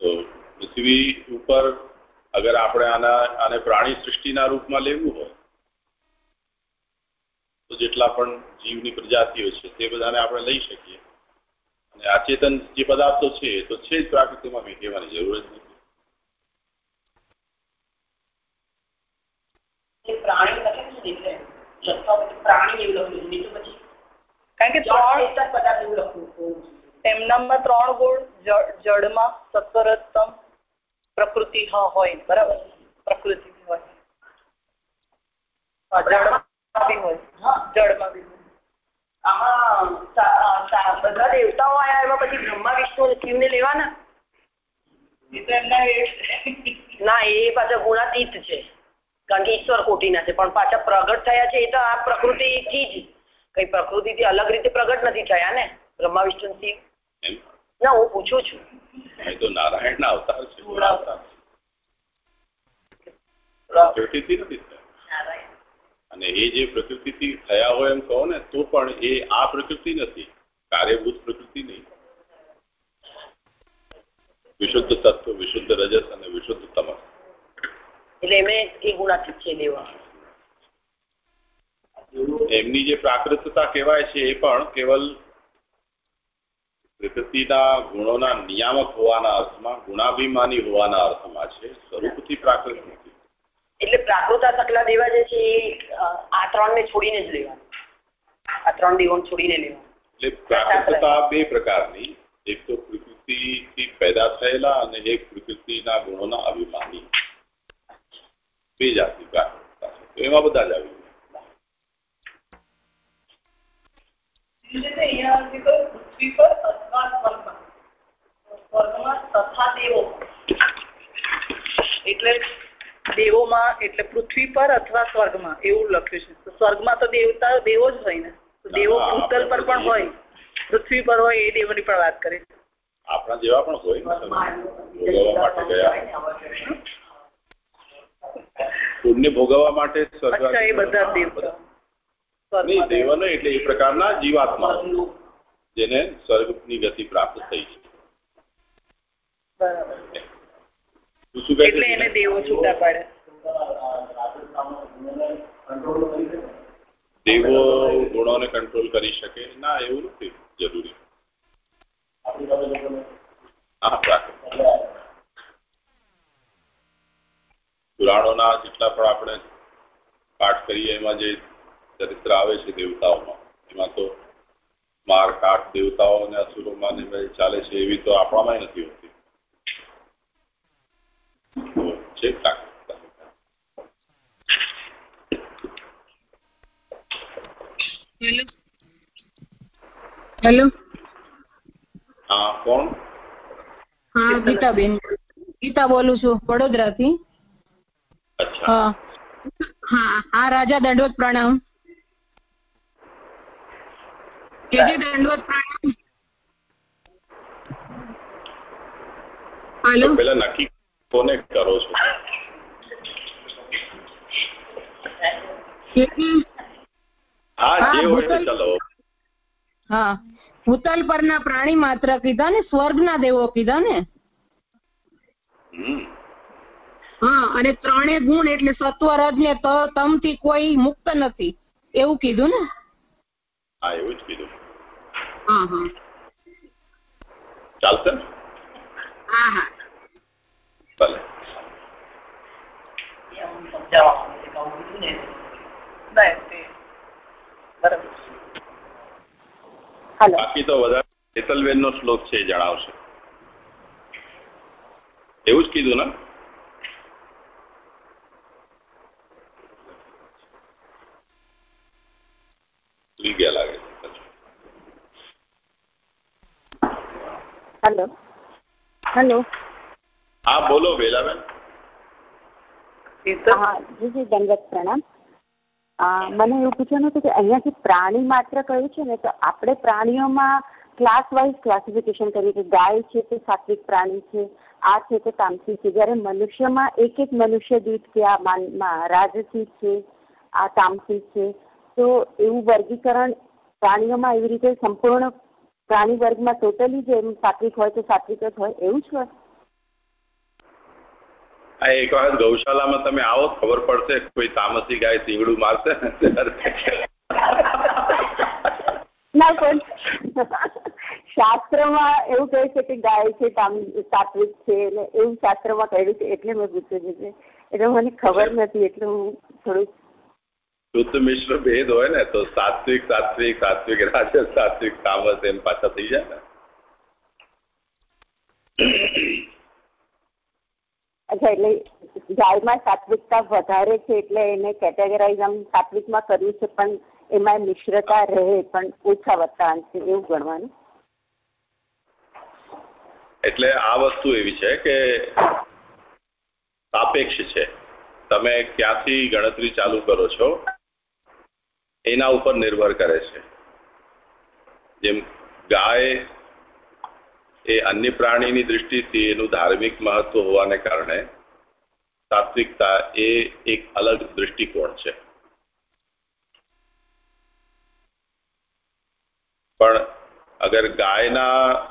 તો પૃથ્વી ઉપર અગર આપણે આના આને પ્રાણી સૃષ્ટિના રૂપમાં લેવું હોય તો જેટલા પણ જીવની પ્રજાતિઓ છે તે બધાને આપણે લઈ શકીએ. અને આચેતન જે પદાર્થો છે તો છે જ પ્રાકૃતિમાં કહેવાની જરૂર જ નથી. પ્રાણી લખેલું છે દેખાય લખવા પ્રાણી એવું લખેલું નહીં પછી કારણ કે ત્રણ પદાર્થ એવું લખવું એમનામાં ત્રણ ગુણ જળમાં સત્વરતમ પ્રકૃતિ હોય બરાબર? પ્રકૃતિ બધા દેવતાઓ આયા એમાં પછી બ્રહ્મા વિષ્ણુ શિવ ને લેવાના? ના એ પાછા ગુણાતીત છે. કારણ કે ઈશ્વર કોટીના છે પણ પાછા પ્રગટ થયા છે એ તો આ પ્રકૃતિથી જ. કઈ પ્રકૃતિથી અલગ રીતે પ્રગટ નથી થયા ને? બ્રહ્મા વિષ્ણુ શિવ ના હું પૂછું છું. તો નારાયણના અવતાર છે અવતાર છે. પ્રકૃતિથી નથી અને એ જે પ્રકૃતિથી થયા હોય એમ કહો ને તો પણ એ આ પ્રકૃતિ નથી. કાર્યભૂત પ્રકૃતિ નહીં. વિશુદ્ધ તત્વ વિશુદ્ધ રજસ અને વિશુદ્ધ તમસ. એટલે એમણે એ ગુણાતીત છે દેવા એમની જે પ્રાકૃતતા કહેવાય છે એ પણ કેવલ પ્રકૃતિના ગુણોના નિયામક હોવાના અર્થમાં ગુણાભિમાની હોવાના અર્થમાં છે. સ્વરૂપથી પ્રાકૃત નથી. એટલે પ્રાકૃતા સકલા દેવા જે છે એ આ ત્રણ ને છોડીને જ લેવાનું આ ત્રણ દેવોને છોડીને લેવાનું એટલે પ્રાકૃતતા બે પ્રકારની. એક તો પ્રકૃતિથી પેદા થયેલા અને એક પ્રકૃતિના ગુણોના અભિમાની. બે જાતની પ્રાકૃતતા છે. તો એમાં બધા જ આવી. એટલે દેવોમાં એટલે પૃથ્વી પર અથવા સ્વર્ગમાં એવું લખ્યું છે. તો સ્વર્ગમાં તો દેવતા દેવો જ હોય ને. તો દેવો ભૂતલ પર પણ હોય. પૃથ્વી પર હોય એ દેવોની પણ વાત કરી આપણા જેવા પણ હોય ને. માટે ગયા. પુણ્ય ભોગવવા માટે સ્વર્ગ એ બધા નહીં સ્વર્ગમાં નહીં એટલે એ પ્રકારના જીવાત્મા જેને સ્વર્ગની ગતિ પ્રાપ્ત થઈ છે. એટલે એને દેવો છૂટા પાડે. દેવો ગુણોને કંટ્રોલ કરી શકે. ના એવું નથી જરૂરી. હા પ્રાકૃત જેટલા પણ આપણે પાઠ કરીએ એમાં જે ચરિત્ર આવે છે દેવતાઓમાં એમાં તો માર કાટ દેવતાઓ અને અસુરોમાં ચાલે છે એવી તો આપણામાં નથી હોતી. છે હેલો? હેલો? હા કોણ? હા ગીતાબેન. ગીતા બોલું છું વડોદરાથી. અચ્છા. હા. હા રાજા દંડવત પ્રણામ કેજી દંડવત પ્રણામ હાલો? પેલા નક્કી કોને કરો છો? હા જે હોય ભૂતલ- ચલો હા. ભૂતલ પરના પ્રાણી માત્ર કીધા ને સ્વર્ગના દેવો કીધા ને? હમ. હા અને ત્રણે ગુણ એટલે સત્વ રજ ને તમથી કોઈ મુક્ત નથી. એવું કીધું ને? હા એવું જ કીધું. હા હા. ચાલશે હા હા. ભલે. બાકી તો વધારે હેતલબેન નો શ્લોક છે જણાવશે. એવું જ કીધું ને? ભૂલી ગયા લાગે હેલો હલો હા બોલો બેલાબેન એ તો જી જી દંડવત પ્રણામ મને એવું પૂછવાનું હતું કે અહીંયાથી પ્રાણી માત્ર કહ્યું છે ને? તો આપણે પ્રાણીઓમાં ક્લાસ વાઇઝ ક્લાસિફિકેશન કરીએ કે ગાય છે તે સાત્વિક પ્રાણી છે આ છે તે તામસી છે. જ્યારે મનુષ્યમાં એક એક મનુષ્ય દીઠ કે આ રાજસી છે આ તામસી છે તો એવું વર્ગીકરણ પ્રાણીઓમાં એવી રીતે સંપૂર્ણ પ્રાણી વર્ગમાં ટોટલી જેમ સાત્વિક હોય તો સાત્વિક જ હોય એવું જ હોય? આ એક વખત ગૌશાલામાં તમે આવો ખબર પડશે કોઈ તામસી ગાય સીંગડું મારશે. ના પણ શાસ્ત્રમાં એવું કહે છે કે ગાય છે સાત્વિક છે એટલે એવું શાસ્ત્રમાં કહ્યું છે એટલે મેં પૂછ્યું છે. એટલે મને ખબર નથી એટલે હું થોડુંક શુદ્ધ મિશ્ર ભેદ હોય ને તો સાત્વિક સાત્વિક સાત્વિક રાજસ સાત્વિક તામસ એમ પાછા થઈ જાય ને. અચ્છા એટલે ગાયમાં સાત્વિકતા વધારે છે એટલે એને કેટેગરાઇઝ આમ સાત્વિકમાં કર્યું છે પણ એમાં મિશ્રતા રહે પણ ઓછા વત્તા અંશે એવું ગણવાનું? એટલે આ વસ્તુ એવી છે કે સાપેક્ષ છે. તમે ક્યાંથી ગણતરી ચાલુ કરો છો એના ઉપર નિર્ભર કરે છે. જેમ ગાય એ અન્ય પ્રાણીની દ્રષ્ટિથી એનું ધાર્મિક મહત્વ હોવાને કારણે સાત્વિકતા એ એક અલગ દૃષ્ટિકોણ છે. પણ અગર ગાયના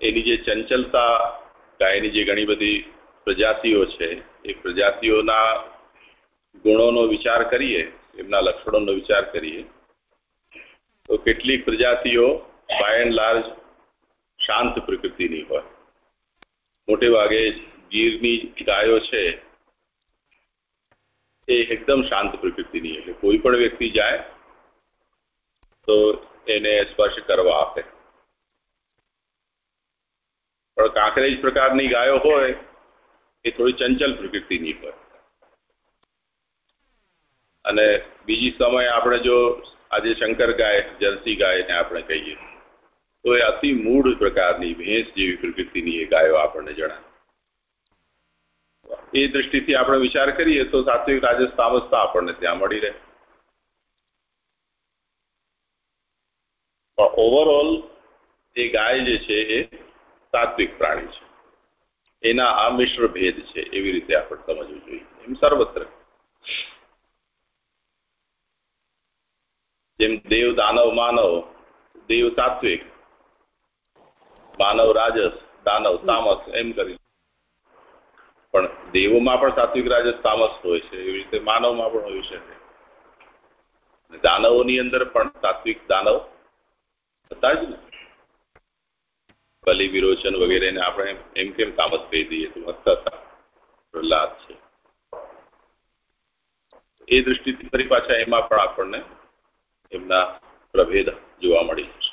એની જે ચંચલતા, ગાયની જે ઘણી બધી પ્રજાતિઓ છે, એ પ્રજાતિઓના ગુણોનો વિચાર કરીએ એમના લક્ષણોનો વિચાર કરીએ. તો કેટલીક પ્રજાતિઓ બાય એન્ડ લાર્જ શાંત પ્રકૃતિની હોય. મોટે ભાગે ગીરની ગાયો છે એ એકદમ શાંત પ્રકૃતિની એટલે કોઈ પણ વ્યક્તિ જાય તો એને સ્પર્શ કરવા આપે. પણ કાંકરેજ પ્રકારની ગાયો હોય એ થોડી ચંચલ પ્રકૃતિની હોય. અને બીજી સમય આપણે જો આજે શંકર ગાય જર્સી ગાયને આપણે કહીએ, તો એ અતિ મૂળ પ્રકારની ભેંસ જેવી પ્રકૃતિની એ ગાયો આપણને જણાય એ દ્રષ્ટિથી આપણે વિચાર કરીએ તો સાત્વિક રાજસ તામસતા આપણને ત્યાં મળી રહે. પણ ઓવરઓલ એ ગાય જે છે એ સાત્વિક પ્રાણી છે. એના આ મિશ્ર ભેદ છે એવી રીતે આપણે સમજવું જોઈએ. એમ સર્વત્ર. જેમ દેવ દાનવ માનવ, દેવ સાત્વિક, માનવ રાજસ, દાનવ તામસ, એમ કરી પણ દેવોમાં પણ સાત્વિક રાજસ, તામસ હોય છે. એવી રીતે માનવમાં પણ હોઈ શકે દાનવોની અંદર પણ સાત્વિક દાનવ હતા જ ને. બલિ વિરોચન વગેરેને આપણે એમ કેમ તામસ કહી દઈએ? તો હતા. પ્રહલાદ છે. એ દૃષ્ટિથી ફરી પાછા એમાં પણ આપણને એમના પ્રભેદ જોવા મળી જશે.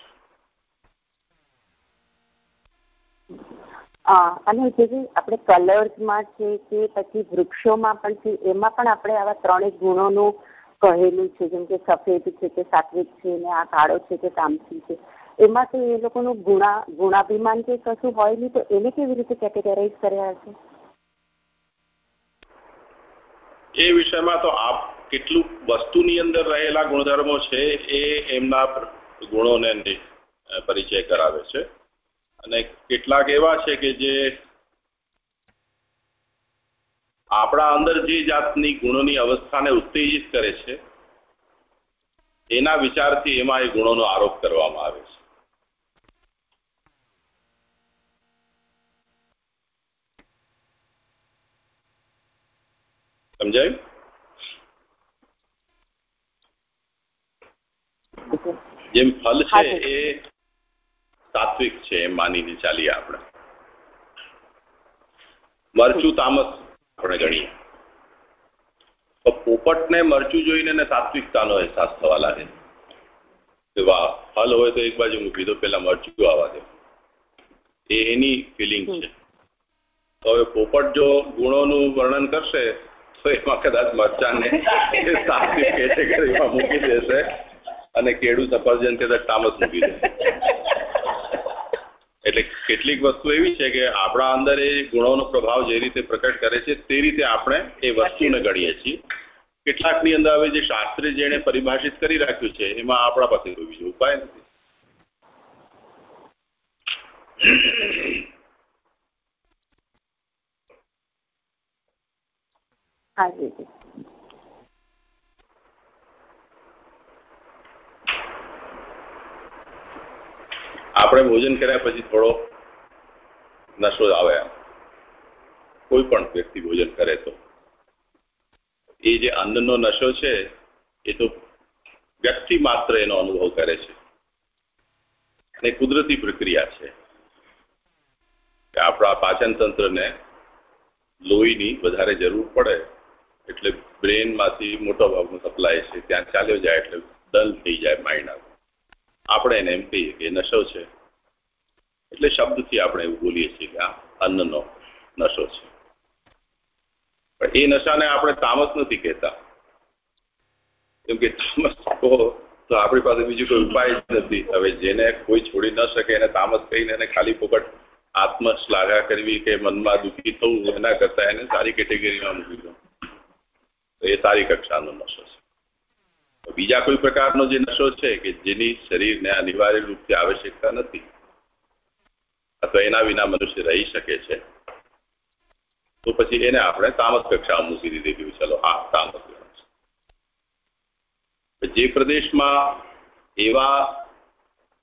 અને જે આપણે કલર્સમાં છે કે પછી વૃક્ષોમાં પણ છે, એમાં પણ આપણે આવા ત્રણેય ગુણોનું કહેલું છે, જેમ કે સફેદ છે કે સાત્વિક છે ને આ કાળો છે કે તામસી છે. એમાં તો એ લોકોનું ગુણા, ગુણાભિમાન કે કશું હોય નહીં, તો એને કેવી રીતે કેટેગરાઇઝ કર્યા છે એ વિષયમાં તો આપ કેટલું વસ્તુની અંદર રહેલા ગુણધર્મો છે એ એમના ગુણોને પરિચય કરાવે છે. અને કેટલાક એવા છે કે જે આપણા અંદર જે જાતની ગુણોની અવસ્થાને ઉત્તેજિત કરે છે, એના વિચારથી એમાં એ ગુણોનો આરોપ કરવામાં આવે છે. સમજાયું? જેમ ફલ છે એ સાત્વિક છે એમ માનીને ચાલીએ આપણે. મરચું તામસ આપણે ગણીએ. તો પોપટને મરચું જોઈને સાત્વિકતાનો અહેસાસ થવા લાગે કે વાહ ફલ હોય તો એક બાજુ મૂકી દો પેલા મરચું આવવા દે. એ એની ફિલિંગ છે. તો હવે પોપટ જો ગુણોનું વર્ણન કરશે તો એમાં કદાચ મરચાને સાત્વિક કેટેગરીમાં મૂકી દેશે અને કેળું સફરજન કદાચ તામસ મૂકી દેશે. એટલે કેટલીક વસ્તુ એવી છે કે આપણા અંદર એ ગુણોનો પ્રભાવ જે રીતે પ્રકટ કરે છે તે રીતે આપણે એ વસ્તુને ગણીએ છીએ. કેટલાકની અંદર હવે જે શાસ્ત્રી જેને પરિભાષિત કરી રાખ્યું છે, એમાં આપણા પાસે કોઈ બીજો ઉપાય નથી. હાજી આપણે ભોજન કર્યા પછી થોડો નશો આવે કોઈ પણ વ્યક્તિ ભોજન કરે તો. એ જે અન્નનો નશો છે, એ તો વ્યક્તિ માત્ર એનો અનુભવ કરે છે. અને કુદરતી પ્રક્રિયા છે. આપણા પાચન તંત્રને લોહીની વધારે જરૂર પડે એટલે બ્રેનમાંથી મોટો ભાગનો સપ્લાય છે, ત્યાં ચાલ્યો જાય એટલે ડલ થઈ જાય માઇન્ડ આપણે એને એમ કહીએ કે નશો છે. એટલે શબ્દથી આપણે એવું બોલીએ છીએ કે આ અન્નનો નશો છે. પણ એ નશાને આપણે તામસ નથી કહેતા. કેમ કે તામસ તો આપણી પાસે બીજું કોઈ ઉપાય જ નથી. હવે જેને કોઈ છોડી ન શકે એને તામસ કહીને એને ખાલી પોકટ આત્મશ્લાઘા કરવી કે મનમાં દુઃખી થવું એના કરતા એને સારી કેટેગરીમાં મૂકી દો. તો એ સારી કક્ષાનો નશો છે. બીજા કોઈ પ્રકારનો જે નશો છે કે જેની શરીરને અનિવાર્ય રૂપથી આવશ્યકતા નથી અથવા એના વિના મનુષ્ય રહી શકે છે. તો પછી એને આપણે તામસ કક્ષામાં મૂકી દીધી કે ચલો હા તામસ જે પ્રદેશમાં એવા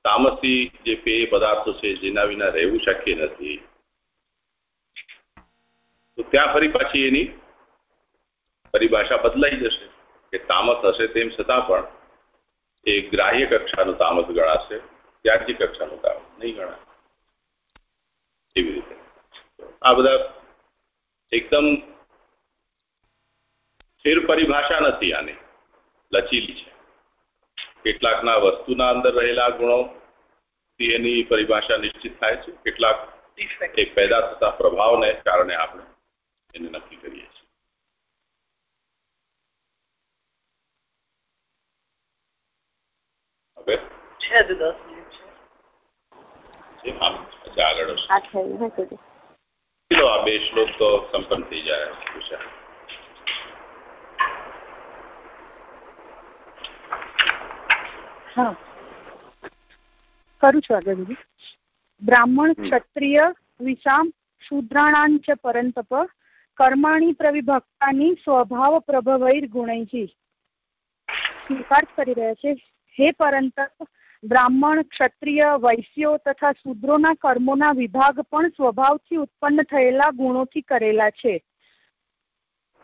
તામસી જે પેય પદાર્થો છે જેના વિના રહેવું શક્ય નથી, તો ત્યાં ફરી પાછી એની પરિભાષા બદલાઈ જશે. કે તામસ હશે તેમ છતાં પણ એ ગ્રાહ્ય કક્ષાનું તામસ ગણાશે ત્યાગી કક્ષાનું તામસ નહીં ગણાય. એવી રીતે. આ બધા એકદમ સ્થિર પરિભાષા નથી આની. લચીલી છે. કેટલાકના વસ્તુના અંદર રહેલા ગુણો એની પરિભાષા નિશ્ચિત થાય છે. કેટલાક એ પેદા થતા પ્રભાવને કારણે આપણે એને નક્કી કરીએ છીએ. છે દસ મિનિટ છે. આમ પછી આગળ હશે. આ બે શ્લોક તો સંપન્ન થઈ જાય હા. કરું છું આગળ દીદી બ્રાહ્મણ ક્ષત્રિય વિષામ શૂદ્રાણાં ચ પરંતપ કર્માણી પ્રવિભક્તાની સ્વભાવ પ્રભવૈર ગુણૈ. સ્વીકાર કરી રહ્યા છે. હે પરંત બ્રાહ્મણ, ક્ષત્રિય, વૈશ્યો તથા શૂદ્રોના કર્મોના વિભાગ પણ સ્વભાવથી ઉત્પન્ન થયેલા ગુણોથી કરેલા છે.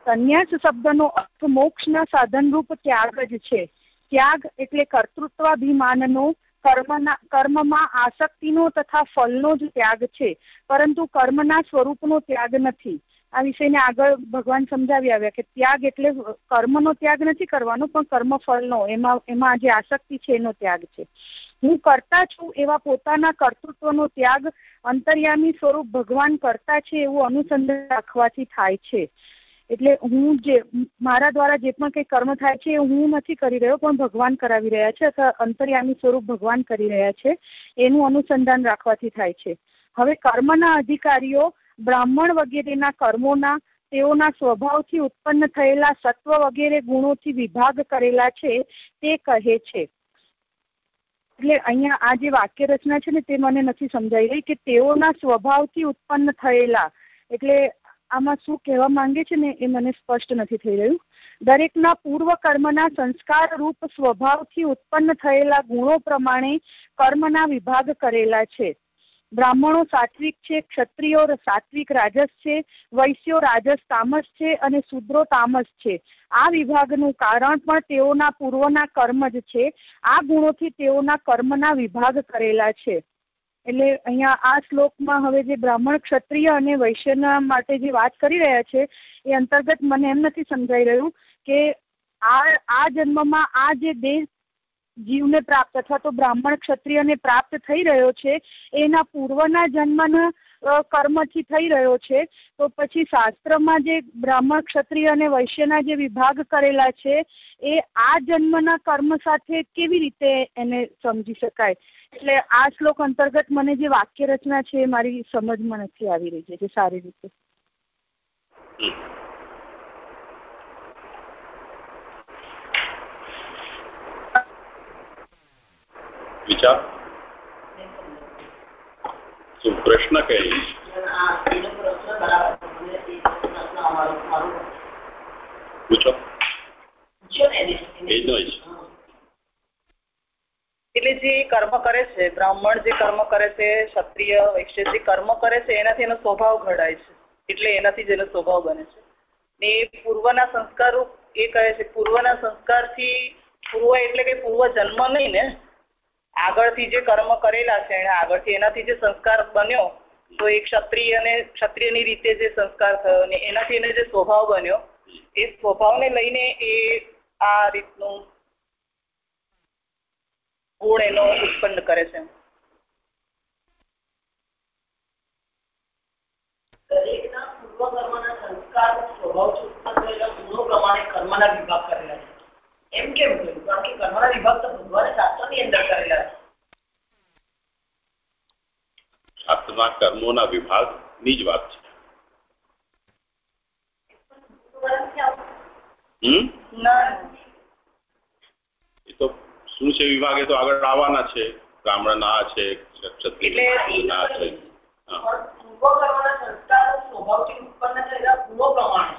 સંન્યાસ શબ્દનો અર્થ મોક્ષના સાધનરૂપ ત્યાગ જ છે. ત્યાગ એટલે કર્તૃત્વાભિમાનનો, કર્મના, કર્મમાં આસક્તિનો તથા ફલનો જ ત્યાગ છે. પરંતુ કર્મના સ્વરૂપનો ત્યાગ નથી. આ વિષયને આગળ ભગવાન સમજાવી આવ્યા કે ત્યાગ એટલે કર્મનો ત્યાગ નથી કરવાનો, પણ કર્મ ફળનો એમાં એમાં જે આસક્તિ છે, એનો ત્યાગ છે. હું કરતા છું એવા પોતાના કર્તૃત્વનો ત્યાગ અંતર્યામી સ્વરૂપ ભગવાન કરતા છે એવું અનુસંધાન રાખવાથી થાય છે. એટલે હું જે, મારા દ્વારા જે પણ કંઈ કર્મ થાય છે એ હું નથી કરી રહ્યો, પણ ભગવાન કરાવી રહ્યા છે અથવા અંતર્યામી સ્વરૂપ ભગવાન કરી રહ્યા છે, એનું અનુસંધાન રાખવાથી થાય છે. હવે કર્મના અધિકારીઓ બ્રાહ્મણ વગેરેના કર્મોના, તેઓના સ્વભાવથી ઉત્પન્ન થયેલા સત્વ વગેરે ગુણોથી વિભાગ કરેલા છે, તે કહે છે. એટલે અહીંયા આ જે વાક્ય રચના છે ને, તે મને નથી સમજાઈ રહી કે તેઓના સ્વભાવથી ઉત્પન્ન થયેલા. એટલે આમાં શું કહેવા માંગે છે ને, એ મને સ્પષ્ટ નથી થઈ રહ્યું. દરેકના પૂર્વ કર્મના સંસ્કાર રૂપ સ્વભાવથી ઉત્પન્ન થયેલા ગુણો પ્રમાણે કર્મના વિભાગ કરેલા છે. બ્રાહ્મણો સાત્વિક છે, ક્ષત્રિયો સાત્વિક રાજસ છે, વૈશ્યો રાજસ તામસ છે અને શુદ્રો તામસ છે. આ વિભાગનું કારણ પણ તેઓના પૂર્વના કર્મ જ છે. આ ગુણોથી તેઓના કર્મના વિભાગ કરેલા છે. એટલે અહીંયા આ શ્લોકમાં હવે જે બ્રાહ્મણ, ક્ષત્રિય અને વૈશ્યના માટે જે વાત કરી રહ્યા છે, એ અંતર્ગત મને એમ નથી સમજાઈ રહ્યું કે આ આ જન્મમાં આ જે દેહ જીવને પ્રાપ્ત અથવા તો બ્રાહ્મણ ક્ષત્રિયને પ્રાપ્ત થઈ રહ્યો છે, એના પૂર્વના જન્મના કર્મથી થઈ રહ્યો છે, તો પછી શાસ્ત્રમાં જે બ્રાહ્મણ ક્ષત્રિય અને વૈશ્યના જે વિભાગ કરેલા છે, એ આ જન્મના કર્મ સાથે કેવી રીતે એને સમજી શકાય? એટલે આ શ્લોક અંતર્ગત મને જે વાક્ય રચના છે એ મારી સમજમાં નથી આવી રહી છે સારી રીતે. વિચાર? પ્રશ્ન કઈ પૂછો. એટલે જે કર્મ કરે છે, બ્રાહ્મણ જે કર્મ કરે છે, ક્ષત્રિય, વૈશ્ય જે કર્મ કરે છે, એનાથી એનો સ્વભાવ ઘડાય છે. એટલે એનાથી જ એનો સ્વભાવ બને છે. ને પૂર્વના સંસ્કારો એ કહે છે, પૂર્વના સંસ્કારથી પૂર્વ એટલે કે પૂર્વ જન્મ નહીં ને આગળથી જે કર્મ કરેલા છે, એને આગળથી એનાથી જે સંસ્કાર બન્યો, તો એ ક્ષત્રિય અને ક્ષત્રિયની રીતે જે સંસ્કાર થયો અને એનાથી એને જે સ્વભાવ બન્યો, એ સ્વભાવને લઈને એ આ રીતનું ગુણ એનો ઉત્પન્ન કરે સંસ્કાર સ્વભાવ ઉત્પન્ન થયેલા ગુણો પ્રમાણે કર્મના વિભાગ કરેલા છે. એમ કેમ કહ્યું કારણ કે કર્મના વિભાગ તો ભગવાને શાસ્ત્રની અંદર કરેલા છે. શાસ્ત્રના કર્મોના વિભાગની જ વાત છે. એ તો શું છે વિભાગ? એ તો આગળ આવવાના છે. બ્રાહ્મણ ના છે ક્ષત્રિય ના છે. હા. પણ સંસ્કારો સ્વભાવથી ઉત્પન્ન થયેલા ગુણો પ્રમાણે.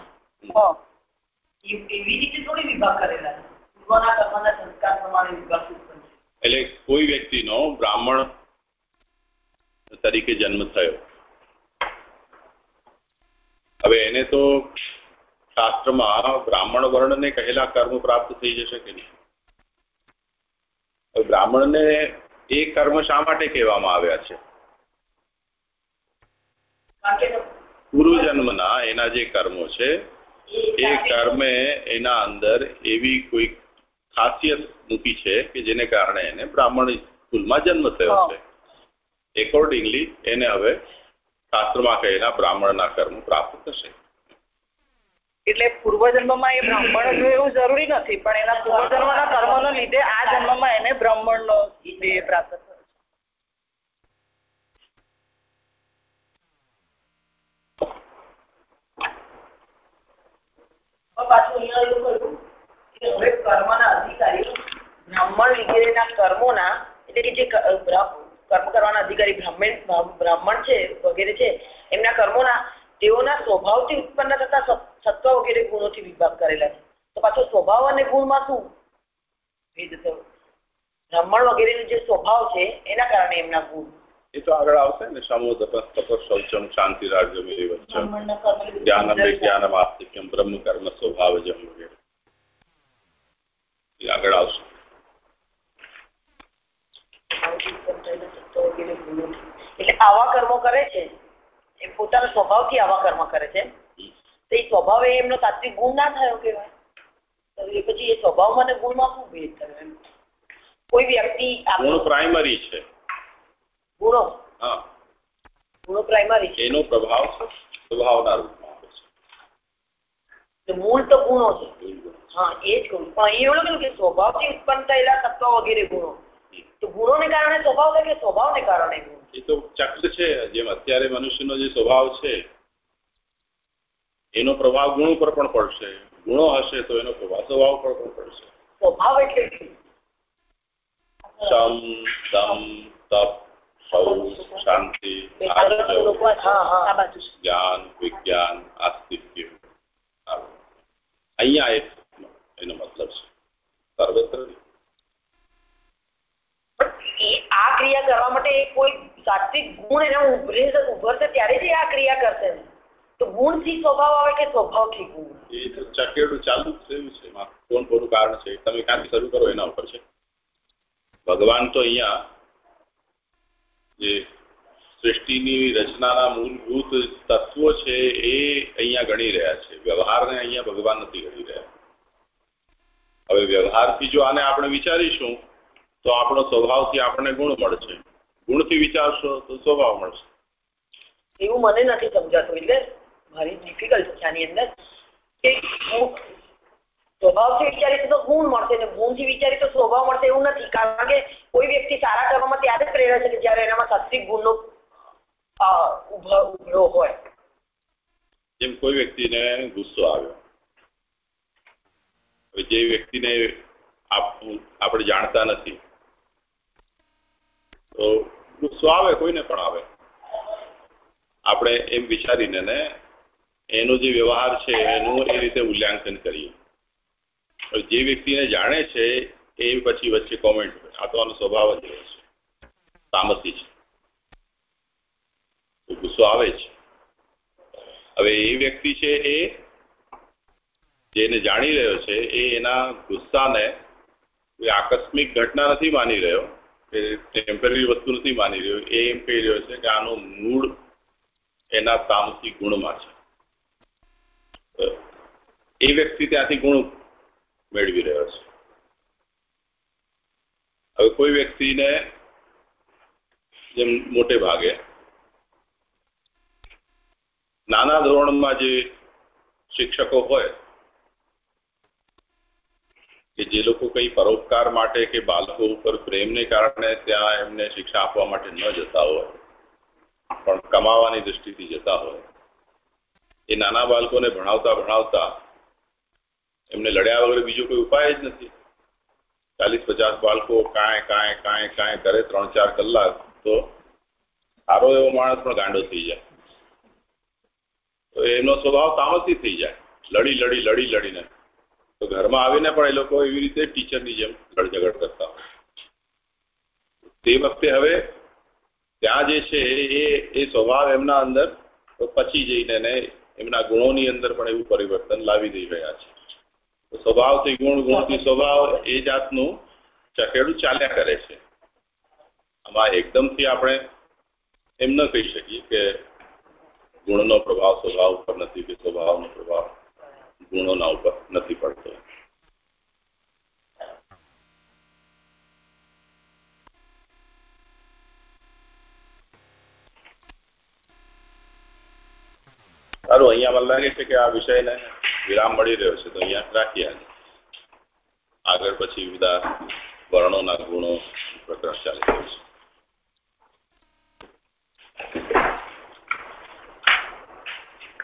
એવી રીતે થોડી વિભાગ કરેલા છે. એટલે કોઈ વ્યક્તિનો બ્રાહ્મણ તરીકે જન્મ થયો. હવે એને તો શાસ્ત્રમાં બ્રાહ્મણ વર્ણને કહેલા કર્મ પ્રાપ્ત થઈ જશે કે નહીં? બ્રાહ્મણને એ કર્મ શા માટે કહેવામાં આવ્યા છે? પૂર્વજન્મના એના જે કર્મો છે, એ કર્મે એના અંદર એવી કોઈ ખાસિયત મૂકી છે કે જેને કારણે એને બ્રાહ્મણ કુલમાં જન્મ થયો છે. એકોર્ડિંગલી એને હવે શાસ્ત્રમાં કહેલા બ્રાહ્મણના કર્મ પ્રાપ્ત થશે. એટલે પૂર્વજન્મમાં એ બ્રાહ્મણ જો એવું જરૂરી નથી પણ એના પૂર્વજન્મના કર્મોને લીધે આ જન્મમાં એને બ્રાહ્મણનો દેહ પ્રાપ્ત થયો છે. પાછું અહીંયા કે હવે કર્મના અધિકારીઓ બ્રાહ્મણ વગેરેના કર્મોના એટલે કે જે કર્મ કરવાના અધિકારી બ્રાહ્મણ બ્રાહ્મણ છે વગેરે છે એમના કર્મોના તેઓના સ્વભાવથી ઉત્પન્ન થતા સત્વ વગેરે ગુણોથી વિભાગ કરેલા છે. તો પાછો સ્વભાવ અને ગુણમાં શું? ભેદ થયો બ્રાહ્મણ વગેરેનો જે સ્વભાવ છે એના કારણે એમના ગુણ. એ તો આગળ આવશે ને સમો તપસ તપસ શૌચમ શાંતિ રાજ્યમ એ જ્ઞાનમ વિજ્ઞાનમ આસ્તિક્યમ બ્રહ્મ કર્મ સ્વભાવજમ વગેરે. એ આગળ આવશે. એટલે આવા કર્મો કરે છે. એ પોતાના સ્વભાવથી આવા કર્મ કરે છે. તો એ સ્વભાવ એમનો તાત્વિક ગુણ ના થયો કેવાય તો એ પછી એ સ્વભાવમાં અને ગુણમાં શું ભેદ થયો એમ? કોઈ વ્યક્તિ ગુણ પ્રાઇમરી છે. ગુણો? હા. ગુણો પ્રાઇમરી છે. એનો પ્રભાવ સ્વભાવના રૂપમાં મૂળ તો ગુણો છે. હા એ જ ગુણ પણ એવું લખ્યું કે સ્વભાવથી ઉત્પન્ન થયેલા તત્વ વગેરે ગુણો. તો ગુણોને કારણે સ્વભાવ કે સ્વભાવને કારણે ગુણ. એ તો ચક્ર છે. જેમ અત્યારે મનુષ્યનો જે સ્વભાવ છે એનો પ્રભાવ ગુણ ઉપર પણ પડશે. ગુણો હશે તો એનો પ્રભાવ સ્વભાવ પર પણ પડશે. સ્વભાવ એટલે સમ દમ તપ શાંતિ જ્ઞાન વિજ્ઞાન આસ્તિક્ય આવું. અહીંયા એક એનો મતલબ છે. સર્વત્ર. આ ક્રિયા કરવા માટે કોઈ સાત્વિક ગુણ એને ઉભરે ઉભરશે ત્યારે જ આ ક્રિયા કરશે તો ગુણથી સ્વભાવ આવે કે ગુણ? એ તો ચકેડું ચાલુ થયું છે. કોણ કોનું કારણ છે? તમે ક્યાંથી શરૂ કરો એના ઉપર છે. ભગવાન તો અહીંયા જે સૃષ્ટિની રચનાના મૂળભૂત તત્વો છે એ અહીંયા ગણી રહ્યા છે. વ્યવહારને અહીંયા ભગવાન નથી ગણી રહ્યા. હવે વ્યવહારથી જો આને આપણે વિચારીશું, તો આપણો સ્વભાવથી આપણને ગુણ મળશે. ગુણથી વિચારશો, તો સ્વભાવ મળશે. એવું મને નથી સમજાતું, એટલે મારી ડિફિકલ્ટ છે આની અંદર કે સ્વભાવથી વિચારીશું તો ગુણ મળશે ને ગુણથી વિચારી તો સ્વભાવ મળશે એવું નથી. કારણ કે કોઈ વ્યક્તિ સારા કરવામાં ત્યારે જ પ્રેરે છે કે જ્યારે એનામાં સાત્વિક ગુણનો ઉભરો હોય. જેમ કોઈ વ્યક્તિને ગુસ્સો આવ્યો. જે વ્યક્તિને આપણે જાણતા નથી, તો ગુસ્સો આવે, કોઈને પણ આવે. આપણે એમ વિચારીને ને એનો જે વ્યવહાર છે, એનું એ રીતે મૂલ્યાંકન કરીએ. જે વ્યક્તિને જાણે છે, એ પછી વચ્ચે કોમેન્ટ આ તો આનો સ્વભાવ જ રહે છે. તામસી છે. ગુસ્સો આવે છે. હવે એ વ્યક્તિ છે એ જેને જાણી રહ્યો છે, એ એના ગુસ્સાને કોઈ આકસ્મિક ઘટના નથી માની રહ્યો એ ટેમ્પરરી વસ્તુ નથી માની રહ્યો. એ એમ કહી રહ્યો છે કે આનું મૂળ એના તામસી ગુણમાં છે. એ વ્યક્તિ ત્યાંથી ગુણ મેળવી રહ્યો છે. હવે કોઈ વ્યક્તિને જેમ મોટે ભાગે નાના ધોરણમાં જે શિક્ષકો હોય, કે જે લોકો કઈ પરોપકાર માટે કે બાળકો ઉપર પ્રેમને કારણે ત્યાં એમને શિક્ષા આપવા માટે ન જતા હોય, પણ કમાવાની દૃષ્ટિથી જતા હોય, એ નાના બાળકોને ભણાવતા ભણાવતા એમને લડ્યા વગર બીજો કોઈ ઉપાય જ નથી. ચાલીસ પચાસ બાળકો કાંઈ કાંઈ કાંઈ કાંઈ કરે ત્રણ ચાર કલાક તો સારો એવો માણસ પણ ગાંડો થઈ જાય. તો એનો સ્વભાવ તામસી થઈ જાય. લડી લડી લડી, લડીને. તો ઘરમાં આવીને પણ એ લોકો એવી રીતે ટીચરની જેમ લડઝગડ કરતા હોય. તે વખતે હવે ત્યાં જે છે એ એ સ્વભાવ એમના અંદર પછી જઈને ને એમના ગુણોની અંદર પણ એવું પરિવર્તન લાવી દઈ રહ્યા છે. સ્વભાવથી ગુણ, ગુણથી સ્વભાવ એ જાતનું ચકેડું ચાલ્યા કરે છે. આમાં એકદમથી આપણે એમ ન કહી શકીએ કે ગુણનો પ્રભાવ સ્વભાવ ઉપર નથી કે સ્વભાવનો પ્રભાવ ગુણોના ઉપર નથી પડતો. સારું, અહીંયા મને લાગે છે કે આ વિષયને વિરામ મળી રહ્યો છે, તો અહીંયા રાખીએ આગળ પછી બધા વર્ણોના ગુણો પ્રકરણ ચાલી રહ્યો છે.